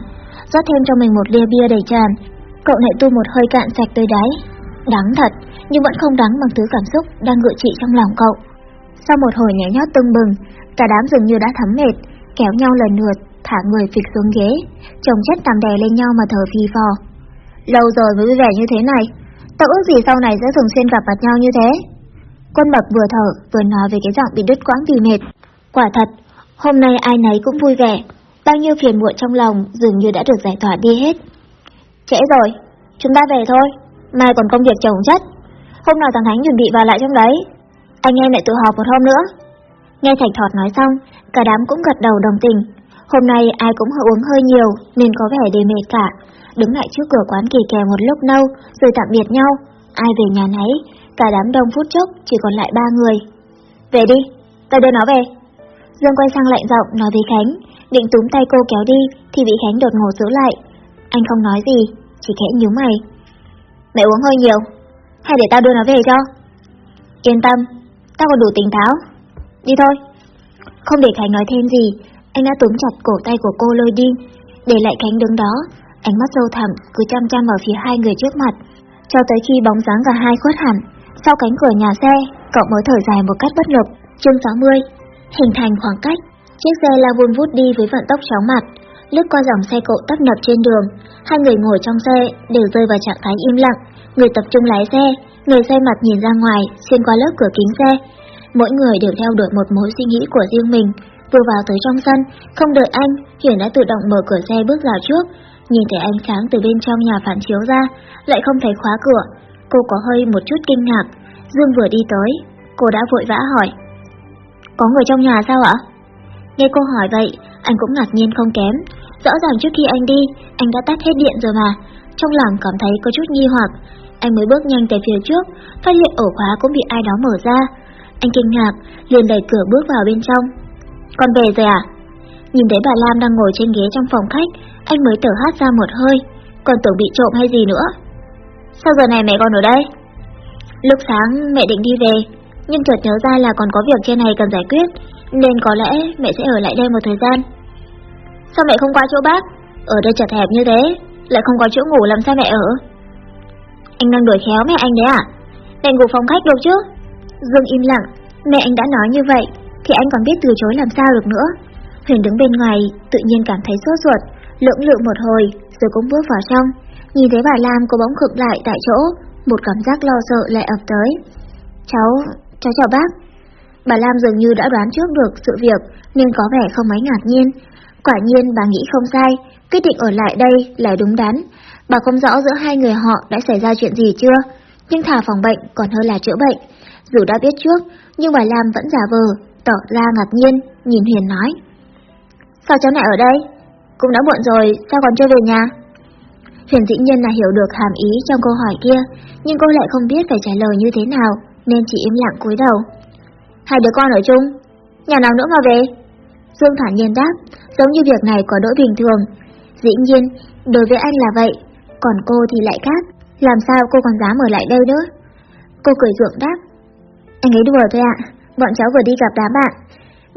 rót thêm cho mình một lia bia đầy tràn, cậu lại tu một hơi cạn sạch tới đáy. đáng thật, nhưng vẫn không đáng bằng thứ cảm xúc đang ngự trị trong lòng cậu. Sau một hồi nhảy nhót tưng bừng, cả đám dường như đã thấm mệt, kéo nhau lần lượt, thả người phịch xuống ghế, chồng chất tằm đè lên nhau mà thở phì phò. Lâu rồi mới vui vẻ như thế này, tao ước gì sau này sẽ thường xuyên gặp mặt nhau như thế. Quân mập vừa thở vừa nói về cái giọng bị đứt quãng vì mệt. Quả thật, hôm nay ai nấy cũng vui vẻ, bao nhiêu phiền muộn trong lòng dường như đã được giải tỏa đi hết. Trễ rồi, chúng ta về thôi, mai còn công việc chồng chất. Hôm nào thằng Thánh chuẩn bị vào lại trong đấy, anh em lại tự họp một hôm nữa. Nghe Thạch Thọt nói xong, cả đám cũng gật đầu đồng tình. Hôm nay ai cũng uống hơi nhiều nên có vẻ đề mệt cả. Đứng lại trước cửa quán kỳ kè một lúc lâu rồi tạm biệt nhau. Ai về nhà nấy, cả đám đông phút chốc chỉ còn lại ba người. Về đi, ta đưa nó về. Dương quay sang lạnh giọng nói với Khánh, định túm tay cô kéo đi thì bị Khánh đột ngột giữ lại. Anh không nói gì, chỉ khẽ nhíu mày. Mẹ uống hơi nhiều, hay để tao đưa nó về cho? Yên tâm, tao còn đủ tỉnh táo. Đi thôi. Không để Khánh nói thêm gì, anh đã túm chặt cổ tay của cô lôi đi, để lại Khánh đứng đó, ánh mắt sâu thẳm cứ chăm chăm vào phía hai người trước mặt, cho tới khi bóng dáng cả hai khuất hẳn. Sau cánh cửa nhà xe, cậu mới thở dài một cách bất lực. Chương 60 Hình thành khoảng cách Chiếc xe lao vun vút đi với vận tốc chóng mặt, lướt qua dòng xe cộ tấp nập trên đường. Hai người ngồi trong xe đều rơi vào trạng thái im lặng, người tập trung lái xe, người say mặt nhìn ra ngoài, xuyên qua lớp cửa kính xe. Mỗi người đều theo đuổi một mối suy nghĩ của riêng mình. Vừa vào tới trong sân, không đợi anh, Huyền đã tự động mở cửa xe bước vào trước. Nhìn thấy ánh sáng từ bên trong nhà phản chiếu ra, lại không thấy khóa cửa. Cô có hơi một chút kinh ngạc. Dương vừa đi tới, cô đã vội vã hỏi. Có người trong nhà sao ạ? Nghe cô hỏi vậy, anh cũng ngạc nhiên không kém. Rõ ràng trước khi anh đi, anh đã tắt hết điện rồi mà. Trong lòng cảm thấy có chút nghi hoặc. Anh mới bước nhanh tới phía trước, phát hiện ổ khóa cũng bị ai đó mở ra. Anh kinh ngạc, liền đẩy cửa bước vào bên trong. Con về rồi à? Nhìn thấy bà Lam đang ngồi trên ghế trong phòng khách, anh mới thở hát ra một hơi, còn tưởng bị trộm hay gì nữa. Sao giờ này mẹ còn ở đây? Lúc sáng mẹ định đi về, nhưng chợt nhớ ra là còn có việc trên này cần giải quyết, nên có lẽ mẹ sẽ ở lại đây một thời gian. Sao mẹ không qua chỗ bác? Ở đây chật hẹp như thế, lại không có chỗ ngủ làm sao mẹ ở? Anh đang đuổi khéo mẹ anh đấy à? Mẹ ngủ phòng khách được chứ? Dương im lặng, mẹ anh đã nói như vậy, thì anh còn biết từ chối làm sao được nữa. Huyền đứng bên ngoài, tự nhiên cảm thấy sốt ruột, lưỡng lự một hồi, rồi cũng bước vào trong. Nhìn thấy bà Lam cô bỗng khựng lại tại chỗ, một cảm giác lo sợ lại ập tới. Cháu, cháu chào bác. Bà Lam dường như đã đoán trước được sự việc, nên có vẻ không mấy ngạc nhiên. Quả nhiên bà nghĩ không sai, quyết định ở lại đây là đúng đắn. Bà không rõ giữa hai người họ đã xảy ra chuyện gì chưa, nhưng thả phòng bệnh còn hơn là chữa bệnh. Dù đã biết trước, nhưng bà Lam vẫn giả vờ, tỏ ra ngạc nhiên, nhìn Huyền nói. Sao cháu lại ở đây? Cũng đã muộn rồi, sao còn chưa về nhà? Huyền dĩ nhiên là hiểu được hàm ý trong câu hỏi kia, nhưng cô lại không biết phải trả lời như thế nào, nên chỉ im lặng cúi đầu. Hai đứa con ở chung, nhà nào nữa mà về? Dương thản nhiên đáp, giống như việc này có đỗi bình thường. Dĩ nhiên, đối với anh là vậy, còn cô thì lại khác, làm sao cô còn dám ở lại đây nữa? Cô cười ruộng đáp, anh ấy đùa thôi ạ, bọn cháu vừa đi gặp đám bạn.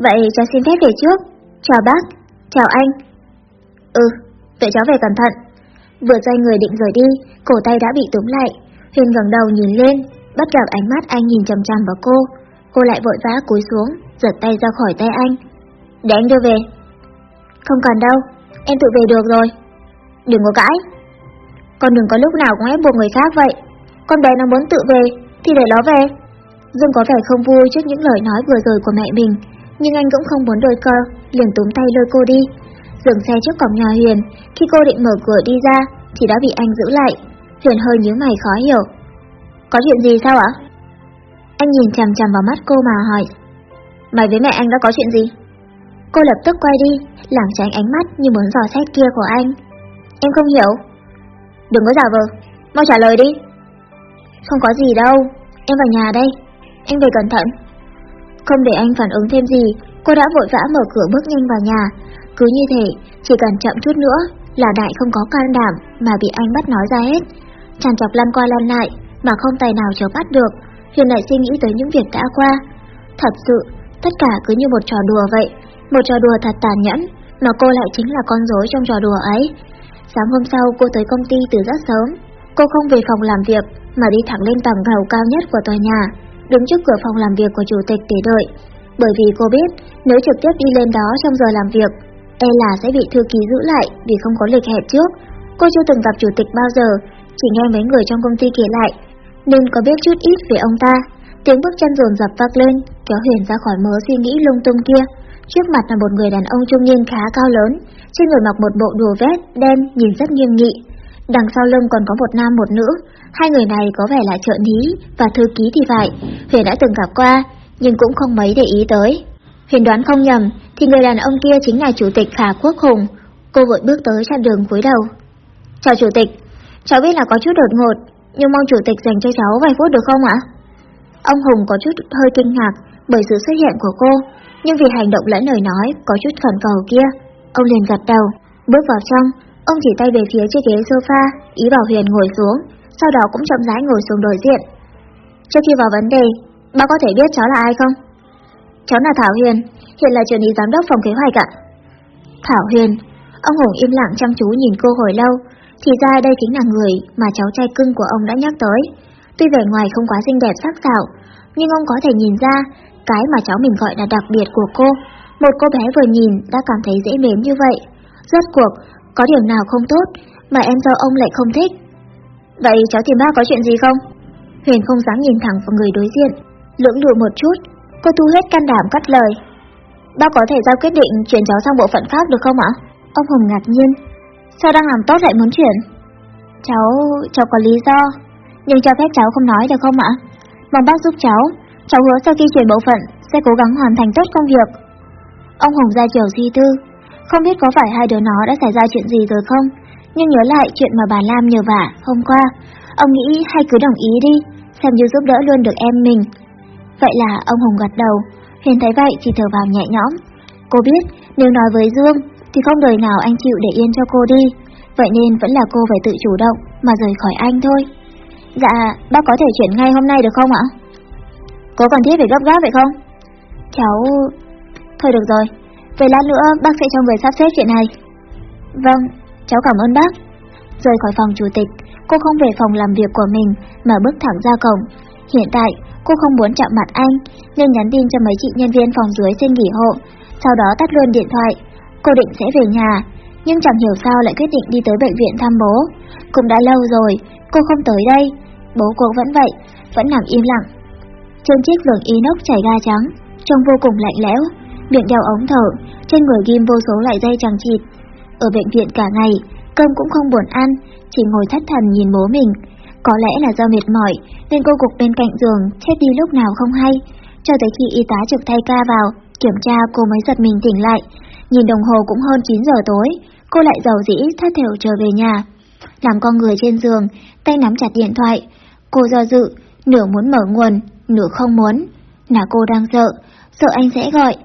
Vậy cháu xin phép về trước. Chào bác, chào anh. Ừ, vậy cháu về cẩn thận. Vừa xoay người định rời đi, cổ tay đã bị túm lại. Huyền ngẩng đầu nhìn lên, bắt gặp ánh mắt anh nhìn chằm chằm vào cô. Cô lại vội vã cúi xuống, giật tay ra khỏi tay anh. Để anh đưa về. Không cần đâu, em tự về được rồi. Đừng có cãi. Con đừng có lúc nào cũng ép buộc người khác vậy. Con bé nó muốn tự về, thì để nó về. Dương có vẻ không vui trước những lời nói vừa rồi của mẹ mình, nhưng anh cũng không muốn đôi cơ, liền túm tay lôi cô đi. Dừng xe trước cổng nhà Huyền, khi cô định mở cửa đi ra, thì đã bị anh giữ lại. Huyền hơi nhíu mày khó hiểu. Có chuyện gì sao ạ? Anh nhìn chằm chằm vào mắt cô mà hỏi. Mày với mẹ anh đã có chuyện gì? Cô lập tức quay đi, lảng tránh ánh mắt như muốn dò xét kia của anh. Em không hiểu. Đừng có giả vờ, mau trả lời đi. Không có gì đâu, em vào nhà đây. Anh về cẩn thận. Không để anh phản ứng thêm gì, cô đã vội vã mở cửa bước nhanh vào nhà. Cứ như thế, chỉ cần chậm chút nữa là đại không có can đảm mà bị anh bắt nói ra hết. Chàng chọc lăn qua lăn lại mà không tài nào chờ bắt được. Huyền lại suy nghĩ tới những việc đã qua. Thật sự, tất cả cứ như một trò đùa vậy. Một trò đùa thật tàn nhẫn, mà cô lại chính là con rối trong trò đùa ấy. Sáng hôm sau cô tới công ty từ rất sớm. Cô không về phòng làm việc mà đi thẳng lên tầng lầu cao nhất của tòa nhà đứng trước cửa phòng làm việc của chủ tịch để đợi. Bởi vì cô biết, nếu trực tiếp đi lên đó trong giờ làm việc, e là sẽ bị thư ký giữ lại vì không có lịch hẹn trước. Cô chưa từng gặp chủ tịch bao giờ, chỉ nghe mấy người trong công ty kể lại, nên có biết chút ít về ông ta. Tiếng bước chân dồn dập vác lên, kéo Huyền ra khỏi mớ suy nghĩ lung tung kia. Trước mặt là một người đàn ông trung niên khá cao lớn, trên người mặc một bộ đồ vest đen nhìn rất nghiêm nghị. Đằng sau lưng còn có một nam một nữ, hai người này có vẻ là trợ lý và thư ký thì vậy. Huyền đã từng gặp qua, nhưng cũng không mấy để ý tới. Huyền đoán không nhầm, thì người đàn ông kia chính là chủ tịch Khả Quốc Hùng. Cô vội bước tới chặn đường cúi đầu. Chào chủ tịch, cháu biết là có chút đột ngột, nhưng mong chủ tịch dành cho cháu vài phút được không ạ? Ông Hùng có chút hơi kinh ngạc bởi sự xuất hiện của cô, nhưng vì hành động lẫn lời nói có chút khẩn cầu kia, ông liền gật đầu, bước vào trong, Ông chỉ tay về phía chiếc ghế sofa, ý bảo Huyền ngồi xuống, sau đó cũng chậm rãi ngồi xuống đối diện. Trước khi vào vấn đề, bác có thể biết cháu là ai không? Cháu là Thảo Huyền, hiện là trợ lý giám đốc phòng kế hoạch ạ. Thảo Huyền, ông Hùng im lặng chăm chú nhìn cô hồi lâu, thì ra đây chính là người mà cháu trai cưng của ông đã nhắc tới. Tuy vẻ ngoài không quá xinh đẹp sắc sảo, nhưng ông có thể nhìn ra cái mà cháu mình gọi là đặc biệt của cô. Một cô bé vừa nhìn đã cảm thấy dễ mến như vậy. Rốt cuộc, có điểm nào không tốt mà em dâu ông lại không thích. Vậy cháu tìm ba có chuyện gì không? Huyền không dám nhìn thẳng vào người đối diện, lưỡng lự một chút, cô thu hết can đảm cắt lời. Bác có thể ra quyết định chuyển cháu sang bộ phận khác được không ạ? Ông Hùng ngạc nhiên. Sao đang làm tốt lại muốn chuyển? Cháu, cháu có lý do, nhưng cho phép cháu không nói được không ạ? Mong bác giúp cháu, cháu hứa sau khi chuyển bộ phận sẽ cố gắng hoàn thành tốt công việc. Ông Hùng ra chiều suy tư, không biết có phải hai đứa nó đã xảy ra chuyện gì rồi không, nhưng nhớ lại chuyện mà bà Lam nhờ vả hôm qua, ông nghĩ hay cứ đồng ý đi, xem như giúp đỡ luôn được em mình. Vậy là ông Hùng gật đầu, Huyền thấy vậy thì thở vào nhẹ nhõm. Cô biết nếu nói với Dương thì không đời nào anh chịu để yên cho cô đi, vậy nên vẫn là cô phải tự chủ động mà rời khỏi anh thôi. Dạ, bác có thể chuyển ngay hôm nay được không ạ? Có cần thiết phải gấp gáp vậy không? Cháu... Thôi được rồi, về lát nữa bác sẽ cho người sắp xếp chuyện này. Vâng, cháu cảm ơn bác. Rời khỏi phòng chủ tịch, cô không về phòng làm việc của mình mà bước thẳng ra cổng. Hiện tại, cô không muốn chạm mặt anh, nên nhắn tin cho mấy chị nhân viên phòng dưới xin nghỉ hộ, sau đó tắt luôn điện thoại. Cô định sẽ về nhà, nhưng chẳng hiểu sao lại quyết định đi tới bệnh viện thăm bố. Cũng đã lâu rồi, cô không tới đây. Bố cô vẫn vậy, vẫn nằm im lặng. Trên chiếc giường inox chảy ga trắng, trông vô cùng lạnh lẽo, miệng đeo ống thở, trên người ghim vô số loại dây chẳng chịt. Ở bệnh viện cả ngày, cơm cũng không buồn ăn, chỉ ngồi thất thần nhìn bố mình. Có lẽ là do mệt mỏi, nên cô gục bên cạnh giường, chết đi lúc nào không hay. Cho tới khi y tá trực thay ca vào, kiểm tra cô mới giật mình tỉnh lại. Nhìn đồng hồ cũng hơn 9 giờ tối, cô lại giàu dĩ thất thểu trở về nhà. Làm con người trên giường, tay nắm chặt điện thoại. Cô do dự, nửa muốn mở nguồn, nửa không muốn. Là cô đang sợ, sợ anh sẽ gọi,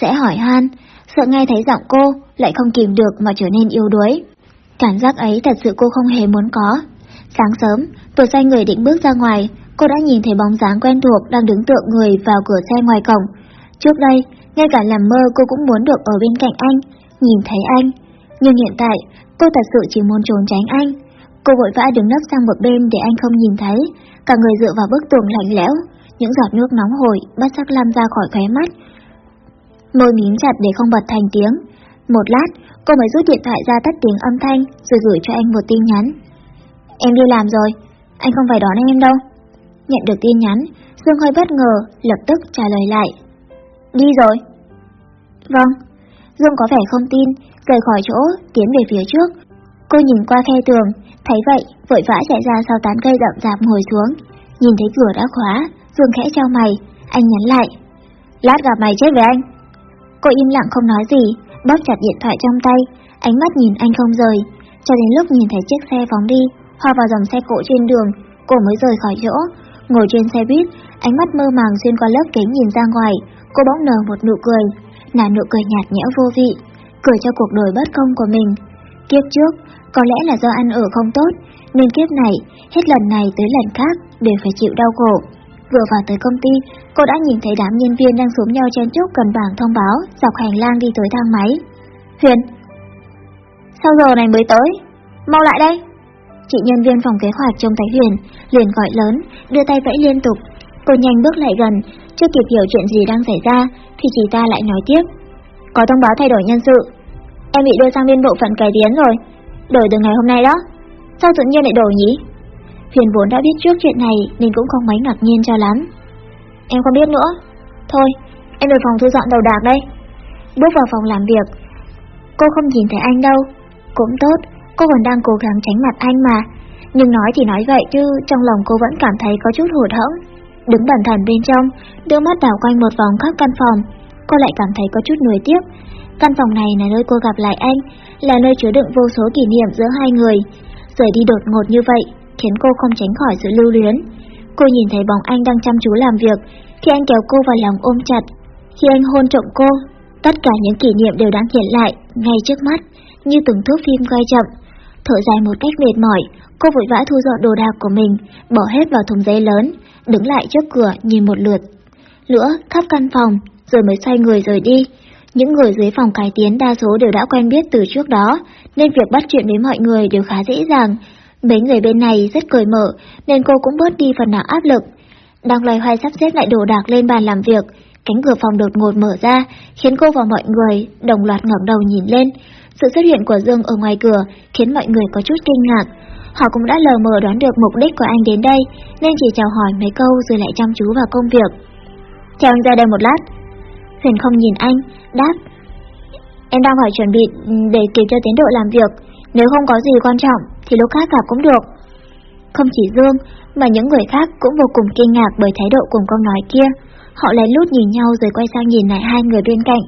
sẽ hỏi han, sợ nghe thấy giọng cô, lại không kìm được mà trở nên yếu đuối. Cảm giác ấy thật sự cô không hề muốn có. Sáng sớm, vừa xoay người định bước ra ngoài, cô đã nhìn thấy bóng dáng quen thuộc đang đứng tượng người vào cửa xe ngoài cổng. Trước đây, ngay cả làm mơ cô cũng muốn được ở bên cạnh anh, nhìn thấy anh. Nhưng hiện tại, cô thật sự chỉ muốn trốn tránh anh. Cô vội vã đứng nấp sang một bên để anh không nhìn thấy, cả người dựa vào bức tường lạnh lẽo, những giọt nước nóng hổi bắt sắc lan ra khỏi khóe mắt. Môi mím chặt để không bật thành tiếng. Một lát, cô mới rút điện thoại ra tắt tiếng âm thanh rồi gửi cho anh một tin nhắn. Em đi làm rồi, anh không phải đón em đâu. Nhận được tin nhắn, Dương hơi bất ngờ, lập tức trả lời lại. Đi rồi. Vâng. Dương có vẻ không tin, rời khỏi chỗ, tiến về phía trước. Cô nhìn qua khe tường, thấy vậy, vội vã chạy ra sau tán cây rậm rạp ngồi xuống. Nhìn thấy cửa đã khóa, Dương khẽ trao mày, anh nhắn lại. Lát gặp mày chết với anh. Cô im lặng không nói gì, bóp chặt điện thoại trong tay, ánh mắt nhìn anh không rời, cho đến lúc nhìn thấy chiếc xe phóng đi, hòa vào dòng xe cộ trên đường, cô mới rời khỏi chỗ. Ngồi trên xe buýt, ánh mắt mơ màng xuyên qua lớp kính nhìn ra ngoài, cô bỗng nở một nụ cười, là nụ cười nhạt nhẽo vô vị, cười cho cuộc đời bất công của mình. Kiếp trước, có lẽ là do ăn ở không tốt, nên kiếp này, hết lần này tới lần khác, đều phải chịu đau khổ. Vừa vào tới công ty, cô đã nhìn thấy đám nhân viên đang xuống nhau chen chúc cần bảng thông báo dọc hành lang đi tới thang máy. Huyền! Sao giờ này mới tới? Mau lại đây! Chị nhân viên phòng kế hoạch trông thấy Huyền, liền gọi lớn, đưa tay vẫy liên tục. Cô nhanh bước lại gần, chưa kịp hiểu chuyện gì đang xảy ra, thì chị ta lại nói tiếp. Có thông báo thay đổi nhân sự. Em bị đưa sang bên bộ phận cải tiến rồi. Đổi từ ngày hôm nay đó. Sao tự nhiên lại đổi nhỉ? Huyền vốn đã biết trước chuyện này nên cũng không mấy ngạc nhiên cho lắm. Em không biết nữa. Thôi, em về phòng thu dọn đầu đạc đây. Bước vào phòng làm việc, cô không nhìn thấy anh đâu. Cũng tốt, cô còn đang cố gắng tránh mặt anh mà. Nhưng nói thì nói vậy chứ trong lòng cô vẫn cảm thấy có chút hụt hẫng. Đứng bẩn thần bên trong, đưa mắt đảo quanh một vòng khắp căn phòng, cô lại cảm thấy có chút nuối tiếc. Căn phòng này là nơi cô gặp lại anh, là nơi chứa đựng vô số kỷ niệm giữa hai người. Rời đi đột ngột như vậy, khiến cô không tránh khỏi sự lưu luyến. Cô nhìn thấy bóng anh đang chăm chú làm việc, khi anh kéo cô vào lòng ôm chặt, khi anh hôn trộm cô, tất cả những kỷ niệm đều đang hiện lại ngay trước mắt, như từng thước phim quay chậm. Thở dài một cách mệt mỏi, cô vội vã thu dọn đồ đạc của mình, bỏ hết vào thùng giấy lớn, đứng lại trước cửa nhìn một lượt. Lửa khắp căn phòng, rồi mới xoay người rời đi. Những người dưới phòng cải tiến đa số đều đã quen biết từ trước đó, nên việc bắt chuyện với mọi người đều khá dễ dàng. Mấy người bên này rất cởi mở, nên cô cũng bớt đi phần nào áp lực. Đang loay hoay sắp xếp lại đồ đạc lên bàn làm việc, cánh cửa phòng đột ngột mở ra, khiến cô và mọi người đồng loạt ngẩng đầu nhìn lên. Sự xuất hiện của Dương ở ngoài cửa khiến mọi người có chút kinh ngạc. Họ cũng đã lờ mờ đoán được mục đích của anh đến đây, nên chỉ chào hỏi mấy câu rồi lại chăm chú vào công việc. Chào anh ra đây một lát. Huyền không nhìn anh, đáp. Em đang phải chuẩn bị ừ, để kịp cho tiến độ làm việc, nếu không có gì quan trọng thì lúc khác gặp cũng được. Không chỉ Dương, mà những người khác cũng vô cùng kinh ngạc bởi thái độ cùng câu nói kia. Họ lén lút nhìn nhau rồi quay sang nhìn lại hai người bên cạnh.